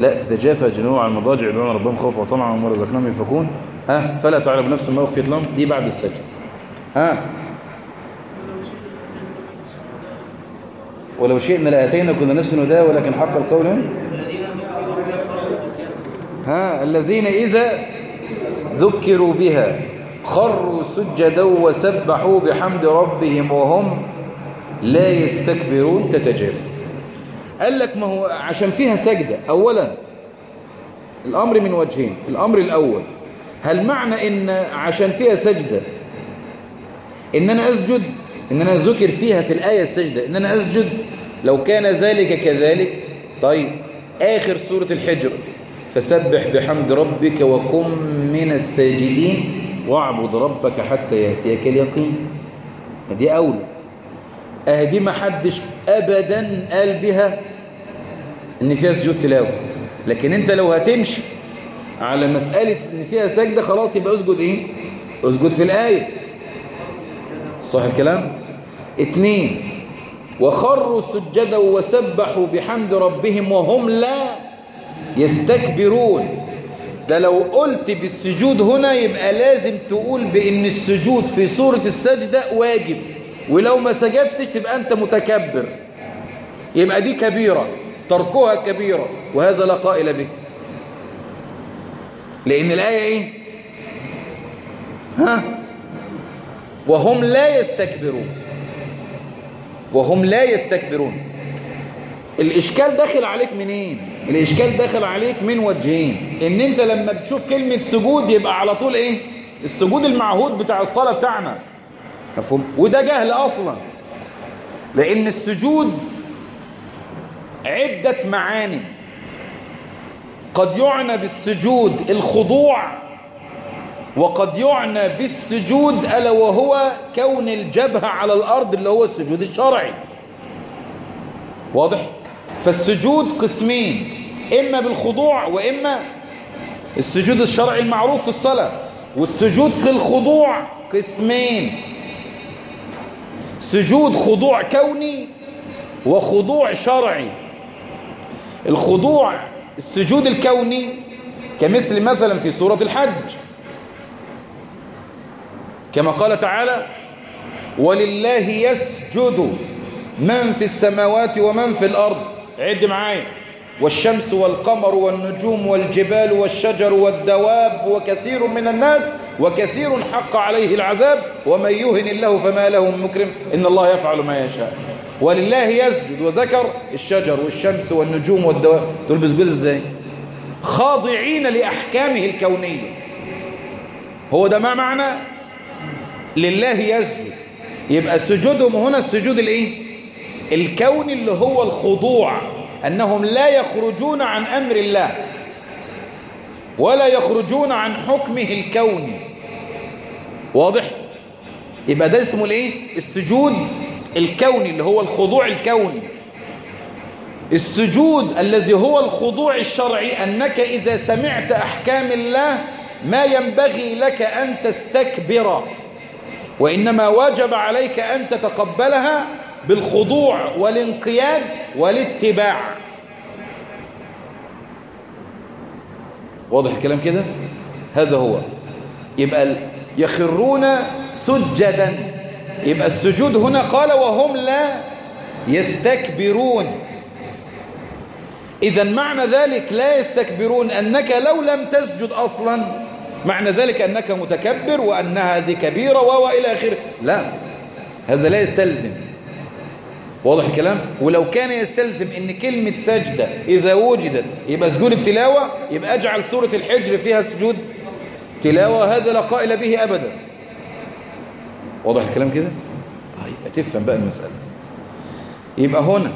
لا تتجافى جنوب عن المضاجع يدعون ربهم خوفا وطمعا وما رزقناهم ينفقون ها؟ فلا تعلم نفس ما أخفيت لهم دي بعد السجدة ها؟ ولو شئنا لأتينا كل نفس هداها ولكن حق القول ها؟ الذين إذا ذكروا بها خروا سجدا وسبحوا بحمد ربهم وهم لا يستكبرون تتجافى. قال لك ما هو عشان فيها سجدة. أولا الأمر من وجهين. الأمر الأول هل معنى إن عشان فيها سجدة؟ إن أنا أسجد إن أنا ذكر فيها في الآية السجدة إن أنا أسجد لو كان ذلك كذلك طيب آخر سورة الحجر فسبح بحمد ربك وكن من الساجدين واعبد ربك حتى يأتيك اليقين. دي أولى. أهدي ما حدش أبدا قال بها إن فيها سجود تلاوة. لكن أنت لو هتمشي على مسألة إن فيها سجدة خلاص يبقى أسجد إيه؟ أسجد في الآية. صح الكلام؟ اتنين وخروا سجدا وسبحوا بحمد ربهم وهم لا يستكبرون. ده لو قلت بالسجود هنا يبقى لازم تقول بأن السجود في سورة السجدة واجب. ولو ما سجدتش تبقى أنت متكبر. يبقى دي كبيرة تركها كبيرة وهذا لا قائل به. لأن الآية إيه؟ ها؟ وهم لا يستكبرون. وهم لا يستكبرون. الإشكال داخل عليك منين؟ الإشكال داخل عليك من وجهين. إن أنت لما بتشوف كلمة سجود يبقى على طول إيه؟ السجود المعهود بتاع الصلاة بتاعنا. مفهوم؟ وده جهل أصلا. لأن السجود عدة معاني. قد يعنى بالسجود الخضوع وقد يعنى بالسجود ألا وهو كون الجبهة على الأرض اللي هو السجود الشرعي. واضح؟ فالسجود قسمين إما بالخضوع وإما السجود الشرعي المعروف في الصلاة. والسجود في الخضوع قسمين. سجود خضوع كوني وخضوع شرعي. الخضوع السجود الكوني كمثل مثلا في سورة الحج. كما قال تعالى ولله يسجد من في السماوات ومن في الأرض. عد معايا. والشمس والقمر والنجوم والجبال والشجر والدواب وكثير من الناس وكثير حق عليه العذاب ومن يهن الله فما له من مكرم. إن الله يفعل ما يشاء. ولله يسجد وذكر الشجر والشمس والنجوم والدواب دول بيسجدوا إزاي؟ خاضعين لأحكامه الكونية. هو ده ما معنى؟ لله يسجد. يبقى سجودهم هنا السجود الإيه؟ الكوني اللي هو الخضوع أنهم لا يخرجون عن أمر الله ولا يخرجون عن حكمه الكوني. واضح؟ يبقى ده اسمه الإيه؟ السجود. الكوني اللي هو الخضوع الكوني السجود الذي هو الخضوع الشرعي أنك إذا سمعت أحكام الله ما ينبغي لك أن تستكبر. وإنما واجب عليك أن تتقبلها بالخضوع والانقياد والاتباع. واضح الكلام كده؟ هذا هو. يبقى يخرون سجدا. يبقى السجود هنا قال وهم لا يستكبرون. إذا معنى ذلك لا يستكبرون أنك لو لم تسجد أصلا معنى ذلك أنك متكبر وأن هذه كبيرة وإلى آخره. لا هذا لا يستلزم. واضح الكلام؟ ولو كان يستلزم إن كلمة سجدة إذا وجدت يبقى سجود التلاوة يبقى أجعل سورة الحجر فيها سجود. تلاوة هذا لا قائل به ابدا. واضح الكلام كده؟ يبقى تفهم بقى المسألة. يبقى هنا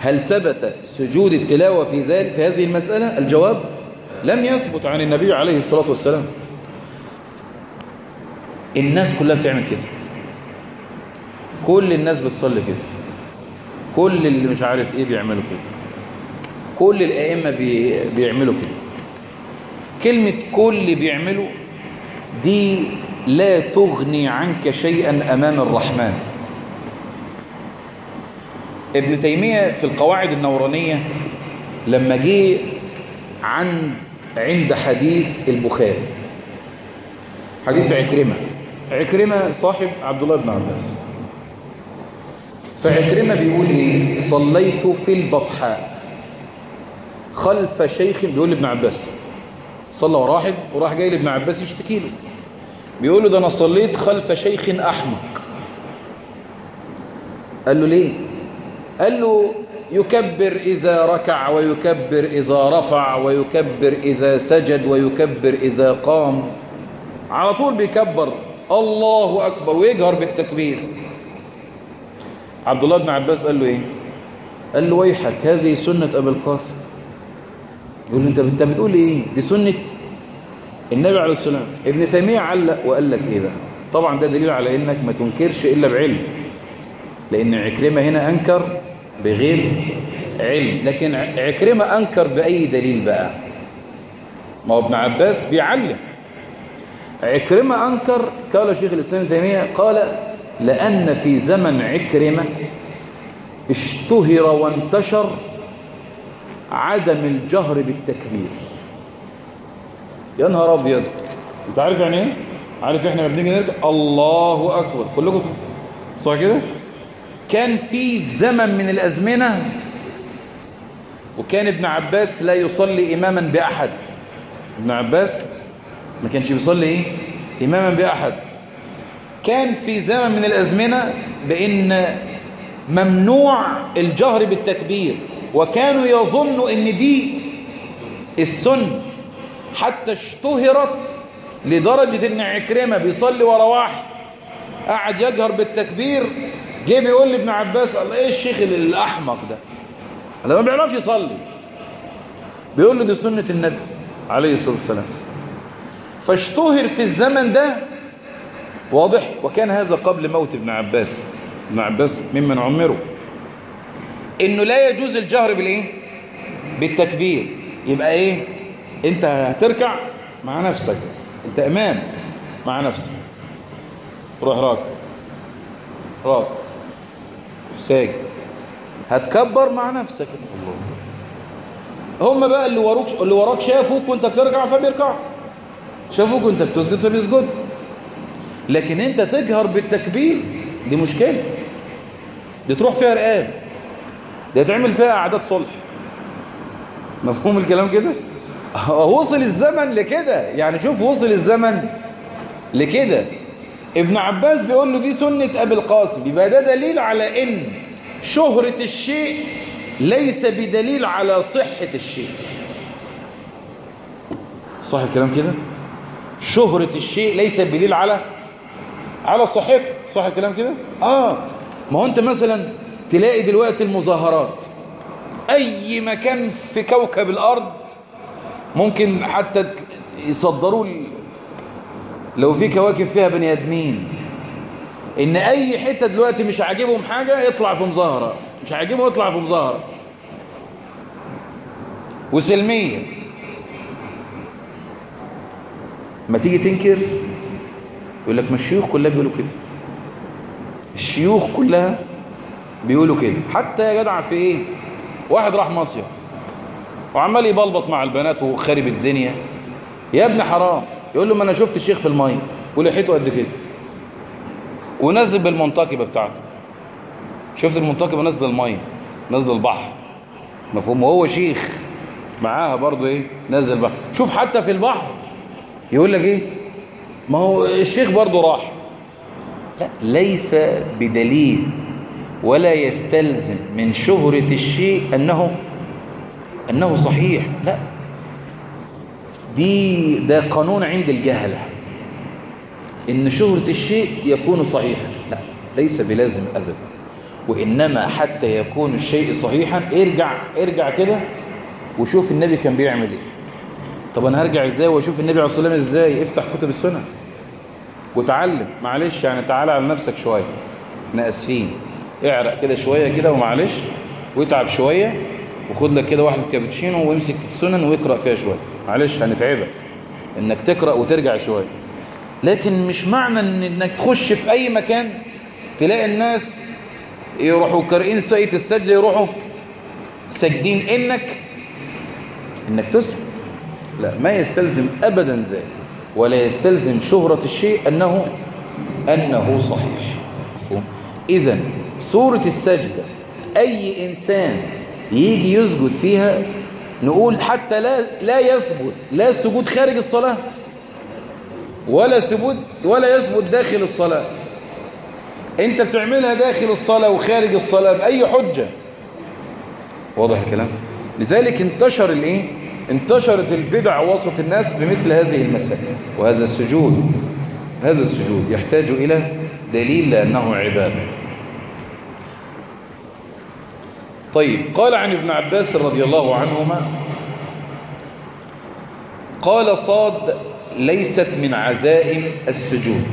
هل ثبت سجود التلاوة في ذلك في هذه المسألة؟ الجواب لم يثبت عن النبي عليه الصلاة والسلام. الناس كلها بتعمل كده. كل الناس بتصلي كده. كل اللي مش عارف إيه بيعملوا كده. كل الأئمة بي بيعملوا كده. كلمة كل بيعملوا دي لا تغني عنك شيئا أمام الرحمن. ابن تيمية في القواعد النورانية لما جه عند عند حديث البخاري. حديث عكرمة. عكرمة صاحب عبد الله بن عباس. فعكرمة بيقول إيه؟ صليت في البطحاء خلف شيخ بيقول لابن عباس. صلى وراحد وراح جاي لابن عباس يشتكي له. بيقول له ده أنا صليت خلف شيخ أحمق. قال له ليه؟ قال له يكبر إذا ركع ويكبر إذا رفع ويكبر إذا سجد ويكبر إذا قام. على طول بيكبر. الله أكبر. ويجهر بالتكبير. عبد الله بن عباس قال له إيه؟ قال له ويحك هذه سنة أبي القاسم. يقول له أنت بتقول إيه؟ دي سنة النبي عليه السلام ابن تيمية علق وقال لك إيه بقى؟ طبعا ده دليل على إنك ما تنكرش إلا بعلم. لأن عكرمة هنا أنكر بغير علم. لكن عكرمة أنكر بأي دليل بقى؟ ما هو ابن عباس بيعلم. عكرمة أنكر قال شيخ الإسلام ابن تيمية قال لأن في زمن عكرمة اشتهر وانتشر عدم الجهر بالتكبير. يا نهار أبيض. أنت عارف يعني إيه؟ عارف إحنا لما بنيجي نرجع؟ الله أكبر. كلكم صح كده؟ كان في زمن من الأزمنة وكان ابن عباس لا يصلي إماما بأحد. ابن عباس ما كانش بيصلي إيه؟ إماما بأحد. كان في زمن من الأزمنة بأن ممنوع الجهر بالتكبير وكانوا يظنوا أن دي السنة. حتى اشتهرت لدرجة أن عكرمة بيصلي ورا واحد قعد يجهر بالتكبير جه بيقول لابن عباس الله إيه الشيخ الأحمق ده؟ ده ما بيعرفش يصلي. بيقول له دي سنة النبي عليه الصلاة والسلام. فاشتهر في الزمن ده واضح وكان هذا قبل موت ابن عباس. ابن عباس ممن عمره؟ إنه لا يجوز الجهر بالإيه؟ بالتكبير. يبقى إيه؟ انت هتركع مع نفسك. انت امام مع نفسك. روح راكع رافع. ساجد. هتكبر مع نفسك. هم بقى اللي وراك اللي وراك شافوك وانت بتركع فبيركعوا شافوك وانت بتسجد فبيسجد لكن انت تجهر بالتكبير دي مشكلة. دي تروح فيها رقاب. دي تعمل فيها أعداد صلح. مفهوم الكلام كده؟ وصل الزمن لكده. يعني شوف وصل الزمن لكده. ابن عباس بيقول له دي سنة أبي القاسم. يبقى ده دليل على إن شهرة الشيء ليس بدليل على صحة الشيء. صح الكلام كده؟ شهرة الشيء ليس بدليل على على صحته. صح الكلام كده؟ آه. ما هو أنت مثلا تلاقي دلوقتي المظاهرات. أي مكان في كوكب الأرض ممكن حتى يصدروا لو في كواكب فيها بني آدمين. إن أي حتة دلوقتي مش عاجبهم حاجة يطلع في مظاهرة. مش عاجبهم يطلع في مظاهرة. وسلمية. ما تيجي تنكر؟ يقول لك ما الشيوخ كلها بيقولوا كده. الشيوخ كلها بيقولوا كده. حتى يا جدع في إيه؟ واحد راح مصيف. وعمال يبلبط مع البنات وخارب الدنيا. يا ابن حرام. يقول له ما أنا شفت الشيخ في الميه ولحيته قد كده. ونزل بالمنتقبة بتاعته. شفت المنتقبة نزل الميه نزل البحر. مفهوم؟ وهو شيخ. معاها برضه إيه؟ نزل بحر شوف حتى في البحر. يقول لك إيه؟ ما هو الشيخ برضه راح. لا ليس بدليل ولا يستلزم من شهرة الشيء أنه أنه صحيح. لا. دي ده قانون عند الجهلة. إن شهرة الشيء يكون صحيحا. لا ليس بلازم أبدا. وإنما حتى يكون الشيء صحيحا. ارجع ارجع كده وشوف النبي كان بيعمل إيه. طب أنا هرجع إزاي وأشوف النبي عليه الصلاة والسلام إزاي؟ افتح كتب السنة. وتعلم. معلش يعني تعالى على نفسك شوية. إحنا اسفين اعرق كده شوية كده ومعلش. واتعب شوية. وخد لك كده واحد كابتشينو وامسك السنن واقرأ فيها شوية. معلش هنتعبك. إنك تقرأ وترجع شوية. لكن مش معنى ان إنك تخش في أي مكان تلاقي الناس يروحوا قارئين سايه السجده يروحوا ساجدين انك إنك تسجد. لا ما يستلزم ابدا ذلك ولا يستلزم شهرة الشيء انه أنه صحيح. اذا سورة السجدة أي إنسان يجي يسجد فيها نقول حتى لا لا يسجد لا سجود خارج الصلاة ولا سجود ولا يسجد داخل الصلاة. انت بتعملها داخل الصلاة وخارج الصلاة بأي حجة. واضح الكلام؟ لذلك انتشر الإيه؟ انتشرت البدع وسط الناس بمثل هذه المسائل وهذا السجود هذا السجود يحتاج إلى دليل لأنه عبادة. طيب قال عن ابن عباس رضي الله عنهما قال صاد ليست من عزائم السجود.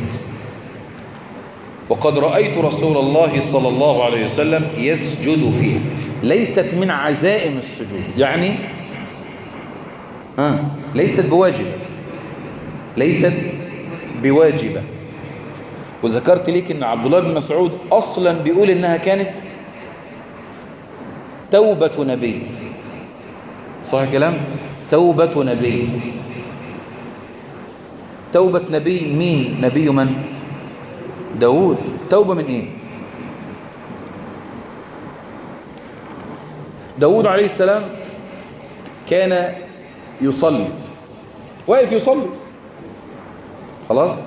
وقد رأيت رسول الله صلى الله عليه وسلم يسجد فيها. ليست من عزائم السجود. يعني ها ليست بواجبة. ليست بواجبة. وذكرت ليك إن عبد الله بن مسعود أصلا بيقول إنها كانت توبة نبي. صح الكلام توبة نبي. توبة نبي مين؟ نبي من؟ داود توبة من إيه؟ داود عليه السلام كان يصلي. واقف يصلي. خلاص؟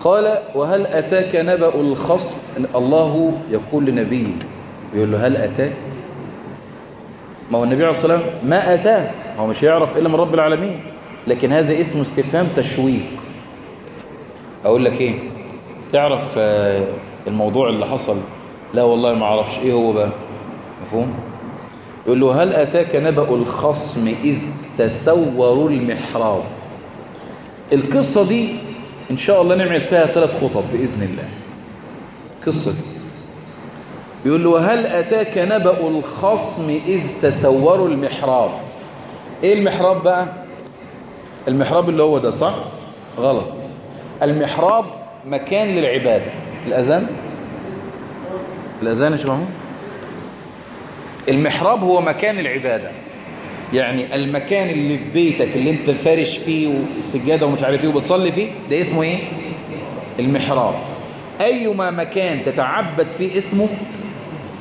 قال وهل أتاك نبأ الخصم؟ الله يقول لنبيه. يقول له هل أتاك؟ ما هو النبي عليه الصلاة والسلام ما أتاه هو مش يعرف إلا من رب العالمين. لكن هذا اسمه استفهام تشويق. أقول لك إيه؟ تعرف الموضوع اللي حصل؟ لا والله ما أعرفش. إيه هو بقى؟ مفهوم؟ يقول له هل أتاك نبأ الخصم إذ تسوروا المحراب؟ القصة دي إن شاء الله نعمل فيها ثلاث خطب بإذن الله. قصة دي. بيقول له هل أتاك نبأ الخصم إذ تسوروا المحراب؟ إيه المحراب بقى؟ المحراب اللي هو ده صح؟ غلط. المحراب مكان للعبادة. الأذان؟ الأذان يا شباب المحراب هو مكان العبادة. يعني المكان اللي في بيتك اللي أنت فارش فيه والسجادة ومش عارف إيه وبتصلي فيه ده اسمه إيه؟ المحراب. أيما مكان تتعبد فيه اسمه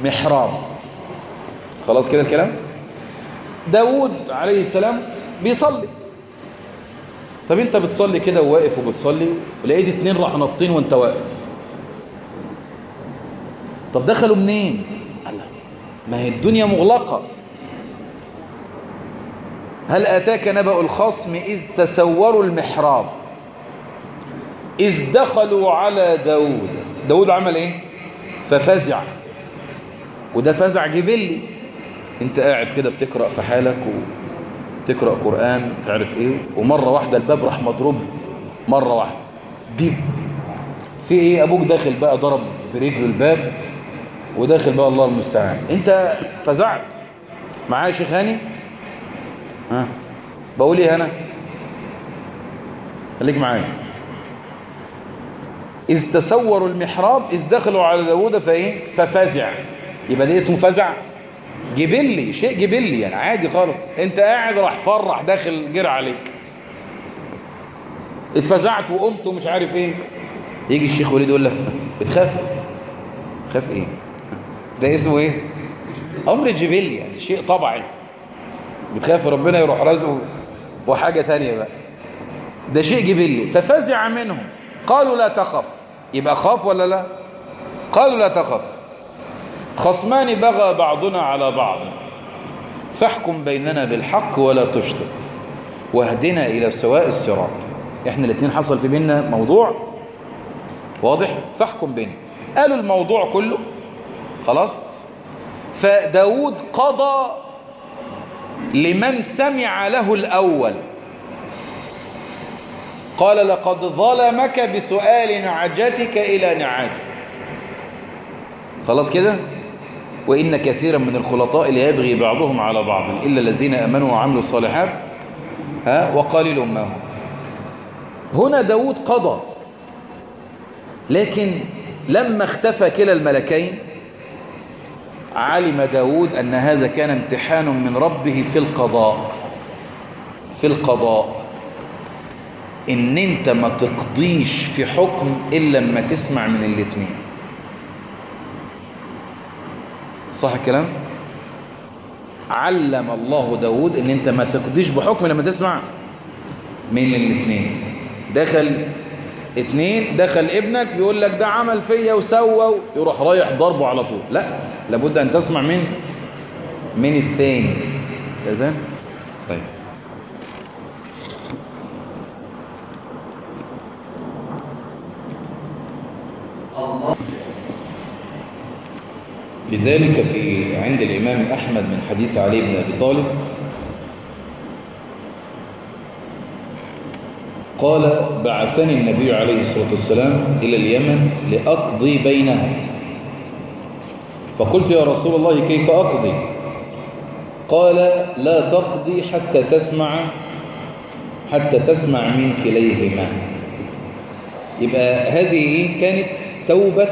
محراب. خلاص كده الكلام؟ داود عليه السلام بيصلي. طب انت بتصلي كده وواقف وبتصلي ولقيت اتنين راحوا نطين وانت واقف. طب دخلوا منين؟ قال ما هي الدنيا مغلقة. هل أتاك نبأ الخصم إذ تسوروا المحراب؟ إذ دخلوا على داود. داود عمل إيه؟ ففزع. وده فزع جبلي. انت قاعد كده بتقرأ في حالك وتقرأ قرآن تعرف إيه ومرة واحدة الباب راح مضروب. مرة واحدة. ديب في إيه؟ أبوك داخل بقى ضرب برجله الباب وداخل بقى الله المستعان. انت فزعت. معايا يا شيخ هاني؟ ها؟ بقول إيه أنا خليك معايا. إذ تسوروا المحراب إذ دخلوا على داوود فإيه؟ ففزع. يبقى ده اسمه فزع. جبلي شيء جبلي يعني عادي خالص. انت قاعد راح فرح داخل جرى عليك. اتفزعت وقمت ومش عارف إيه. يجي الشيخ وليد يقول لك بتخاف؟ تخاف إيه؟ ده اسمه إيه؟ أمر جبلي يعني شيء طبيعي. بتخاف ربنا يروح رزقه وحاجة ثانية بقى. ده شيء جبلي. ففزع منهم. قالوا لا تخف. يبقى خاف ولا لا؟ قالوا لا تخف. خصمان بغى بعضنا على بعض. فاحكم بيننا بالحق ولا تشطط واهدنا إلى سواء الصراط. إحنا الاثنين حصل في بيننا موضوع واضح؟ فاحكم بيننا قالوا الموضوع كله. خلاص؟ فداود قضى لمن سمع له الأول. قال لقد ظلمك بسؤال نعجتك إلى نعاجه. خلاص كده؟ وإن كثيرا من الخلطاء ليبغي بعضهم على بعض إلا الذين أمنوا وعملوا الصالحات ها وقليل ما هم. هنا داود قضى لكن لما اختفى كلا الملكين علم داود أن هذا كان امتحان من ربه في القضاء في القضاء. إن أنت ما تقضيش في حكم الا لما تسمع من الاثنين صح الكلام؟ علم الله داود إن أنت ما تقضيش بحكم لما تسمع من الاثنين دخل اتنين دخل ابنك بيقول لك ده عمل فيا وسوى يروح رايح ضربه على طول. لا لابد أن تسمع من من الثاني. اذا طيب. لذلك في عند الإمام أحمد من حديث علي بن أبي طالب قال بعثني النبي عليه الصلاة والسلام إلى اليمن لأقضي بينهم. فقلت يا رسول الله كيف أقضي؟ قال لا تقضي حتى تسمع حتى تسمع من كليهما. يبقى هذه كانت توبة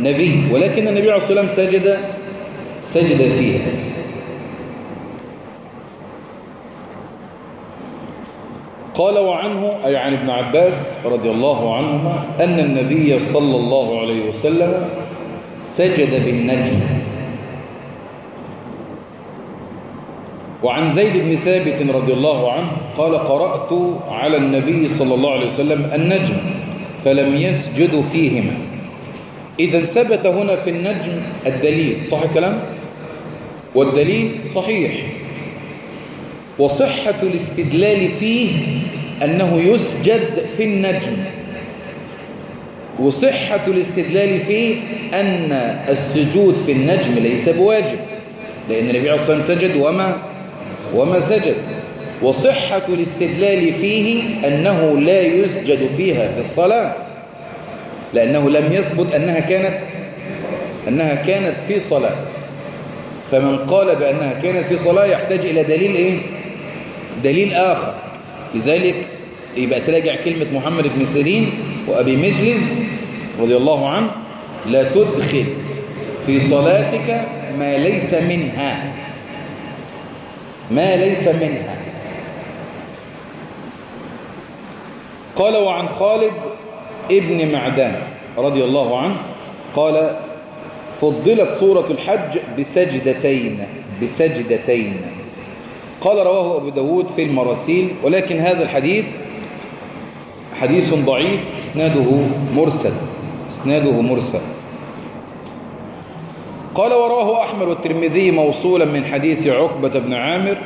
نبي ولكن النبي عليه الصلاة والسلام سجد سجد فيها. قال وعنه أي عن ابن عباس رضي الله عنهما أن النبي صلى الله عليه وسلم سجد بالنجم. وعن زيد بن ثابت رضي الله عنه قال قرأت على النبي صلى الله عليه وسلم النجم فلم يسجد فيهما. إذا ثبت هنا في النجم الدليل صح الكلام؟ والدليل صحيح. وصحة الاستدلال فيه أنه يسجد في النجم. وصحة الاستدلال فيه أن السجود في النجم ليس بواجب لأن النبي عليه الصلاة والسلام سجد وما؟ وما سجد. وصحة الاستدلال فيه أنه لا يسجد فيها في الصلاة. لأنه لم يثبت أنها كانت أنها كانت في صلاة. فمن قال بأنها كانت في صلاة يحتاج إلى دليل إيه؟ دليل آخر. لذلك يبقى تراجع كلمة محمد بن سيرين وأبي مجلس رضي الله عنه لا تدخل في صلاتك ما ليس منها. ما ليس منها. قال وعن خالد ابن معدان رضي الله عنه قال فضلت سورة الحج بسجدتين بسجدتين. قال رواه أبو داود في المراسيل ولكن هذا الحديث حديث ضعيف إسناده مرسل إسناده مرسل. قال وراه أحمد والترمذي موصولا من حديث عقبة بن عامر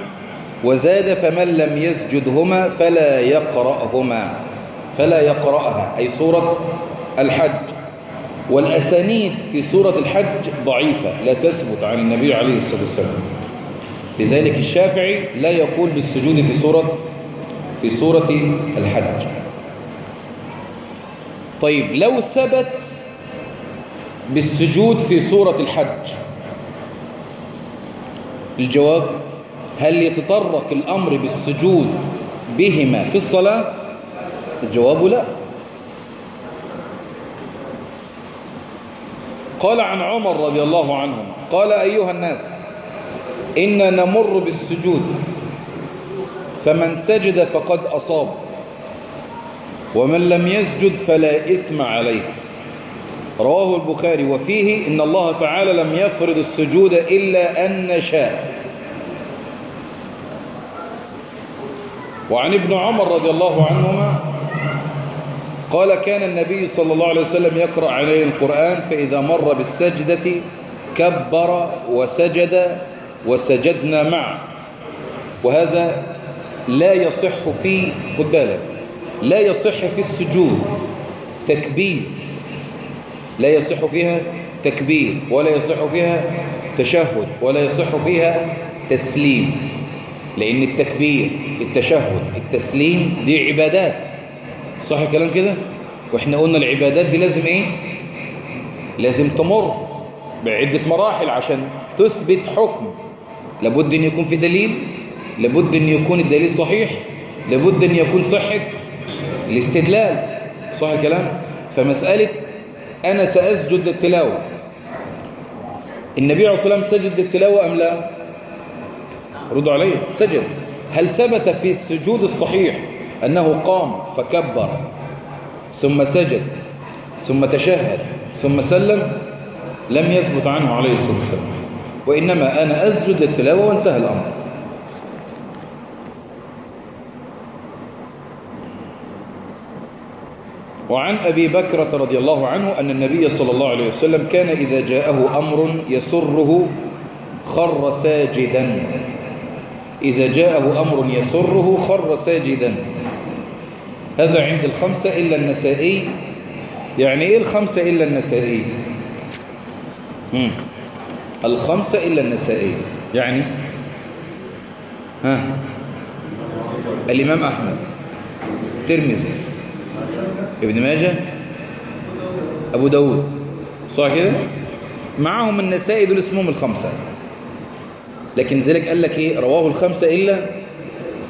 وزاد فمن لم يسجدهما فلا يقرأهما. فلا يقرأها أي سورة الحج. والأسانيد في سورة الحج ضعيفة لا تثبت عن النبي عليه الصلاة والسلام. لذلك الشافعي لا يقول بالسجود في سورة في سورة الحج. طيب لو ثبت بالسجود في سورة الحج الجواب هل يتطرق الأمر بالسجود بهما في الصلاة؟ الجواب لا. قال عن عمر رضي الله عنه قال أيها الناس إن نمر بالسجود فمن سجد فقد أصاب ومن لم يسجد فلا إثم عليه. رواه البخاري وفيه إن الله تعالى لم يفرض السجود إلا أن نشاء وعن ابن عمر رضي الله عنهما قال كان النبي صلى الله عليه وسلم يقرأ عليه القرآن فإذا مر بالسجدة كبر وسجد وسجدنا معه. وهذا لا يصح في خد بالك لا يصح في السجود تكبير لا يصح فيها تكبير ولا يصح فيها تشهد ولا يصح فيها تسليم لأن التكبير التشهد التسليم دي عبادات. صح الكلام كده؟ وإحنا قلنا العبادات دي لازم إيه؟ لازم تمر بعدة مراحل عشان تثبت حكم. لابد ان يكون في دليل لابد ان يكون الدليل صحيح لابد ان يكون صحة الاستدلال. صح الكلام؟ فمسألة أنا سأسجد للتلاوة. النبي عليه الصلاة والسلام سجد للتلاوة أم لا؟ ردوا عليه سجد. هل ثبت في السجود الصحيح أنه قام فكبر ثم سجد ثم تشهد ثم سلم لم يثبت عنه عليه الصلاة والسلام. وإنما أنا أسجد للتلاوة وانتهى الأمر. وعن أبي بكرة رضي الله عنه أن النبي صلى الله عليه وسلم كان إذا جاءه أمر يسره خر ساجدا. إذا جاءه أمر يسره خر ساجدا. هذا عند الخمسة إلا النسائي. يعني إيه الخمسة إلا النسائي؟ مم. الخمسة إلا النسائي. يعني؟ ها. الإمام أحمد. ترمزي ابن ماجه. أبو داود. صح كده؟ معهم النسائي دول اسمهم الخمسة. لكن ذلك قال لك إيه؟ رواه الخمسة إلا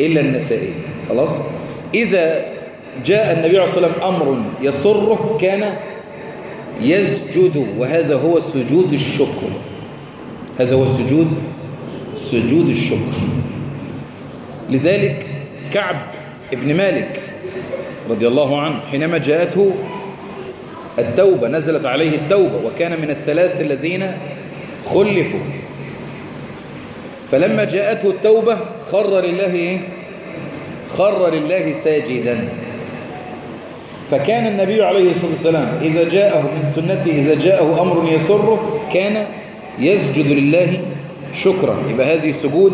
إلا النسائي. خلاص؟ إذا جاء النبي عليه الصلاة والسلام أمر يسره كان يسجد وهذا هو سجود الشكر. هذا هو السجود سجود الشكر. لذلك كعب ابن مالك رضي الله عنه حينما جاءته التوبة نزلت عليه التوبة وكان من الثلاث الذين خلفوا. فلما جاءته التوبة خر لله إيه؟ خر لله ساجدا. فكان النبي عليه الصلاة والسلام إذا جاءه من سنته إذا جاءه أمر يسره كان يسجد لله شكرا. يبقى هذه سجود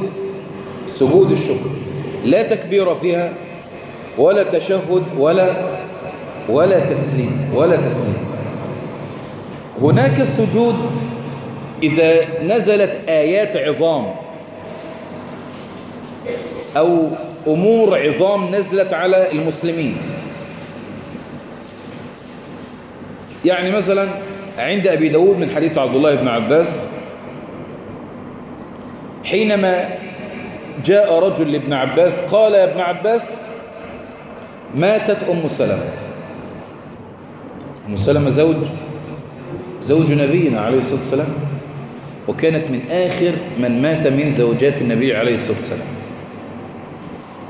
سجود الشكر. لا تكبير فيها ولا تشهد ولا ولا تسليم ولا تسليم. هناك السجود إذا نزلت آيات عظام أو أمور عظام نزلت على المسلمين. يعني مثلا عند أبي داود من حديث عبد الله بن عباس حينما جاء رجل لابن عباس قال يا ابن عباس ماتت أم سلمة. أم سلمة زوج زوج نبينا عليه الصلاة والسلام وكانت من آخر من مات من زوجات النبي عليه الصلاة والسلام.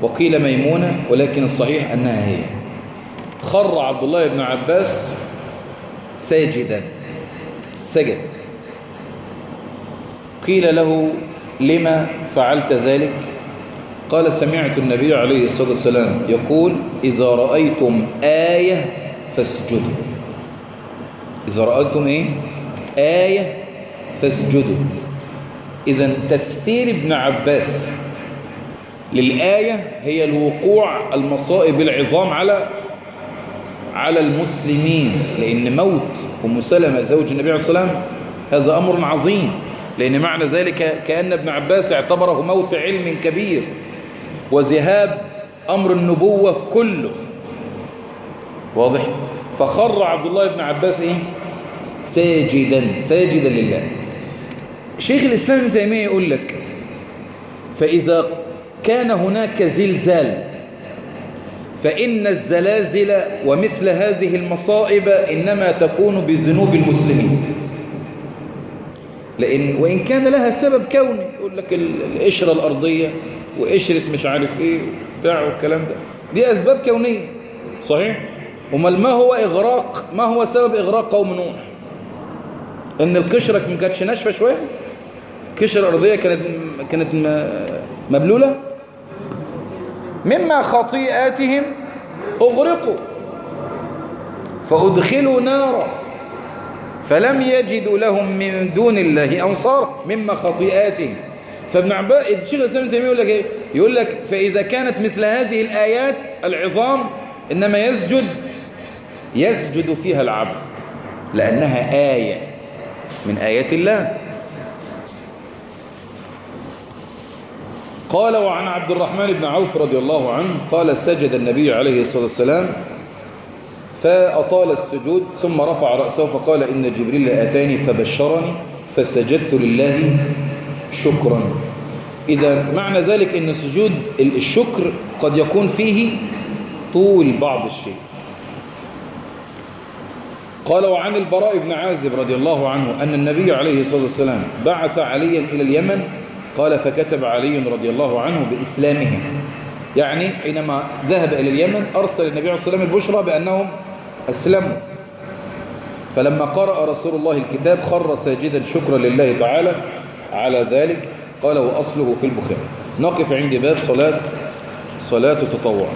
وقيل ميمونة ولكن الصحيح أنها هي. خر عبد الله بن عباس ساجدا. سجد. قيل له لما فعلت ذلك؟ قال سمعت النبي عليه الصلاة والسلام يقول إذا رأيتم آية فاسجدوا. إذا رأيتم إيه؟ آية فاسجدوا. إذا تفسير ابن عباس للآية هي الوقوع المصائب العظام على على المسلمين لأن موت أم سلمة زوج النبي عليه الصلاة والسلام هذا أمر عظيم لأن معنى ذلك كأن ابن عباس اعتبره موت علم كبير وذهاب أمر النبوة كله. واضح؟ فخر عبد الله بن عباس إيه؟ ساجدا ساجدا لله. شيخ الإسلام ابن تيمية يقول لك فإذا كان هناك زلزال فإن الزلازل ومثل هذه المصائب إنما تكون بذنوب المسلمين. لأن وإن كان لها سبب كوني يقول لك القشرة الأرضية وقشرة مش عارف إيه بتاع والكلام ده. دي أسباب كونية صحيح؟ ومال ما هو إغراق؟ ما هو سبب إغراق قوم نوح؟ إن القشرة ما كانتش ناشفة شوية؟ القشرة الأرضية كانت كانت مبلولة؟ مما خطيئاتهم أغرقوا. فأدخلوا نارا فلم يجدوا لهم من دون الله أنصار مما خطيئاتهم. فابن عباس الشيخ الإسلام يقول لك إيه؟ يقول لك فإذا كانت مثل هذه الآيات العظام إنما يسجد يسجد فيها العبد لأنها آية من آيات الله. قال وعن عبد الرحمن بن عوف رضي الله عنه قال سجد النبي عليه الصلاة والسلام فأطال السجود ثم رفع رأسه فقال إن جبريل أتاني فبشرني فسجدت لله شكرا. إذا معنى ذلك أن سجود الشكر قد يكون فيه طول بعض الشيء. قال وعن البراء بن عازب رضي الله عنه أن النبي عليه الصلاة والسلام بعث عليا إلى اليمن قال فكتب علي رضي الله عنه بإسلامهم. يعني حينما ذهب إلى اليمن أرسل النبي عليه الصلاة والسلام البشرى بأنهم أسلموا. فلما قرأ رسول الله الكتاب خر ساجدا شكرا لله تعالى على ذلك قال وأصله في البخاري. نقف عند باب صلاة صلاة تطوع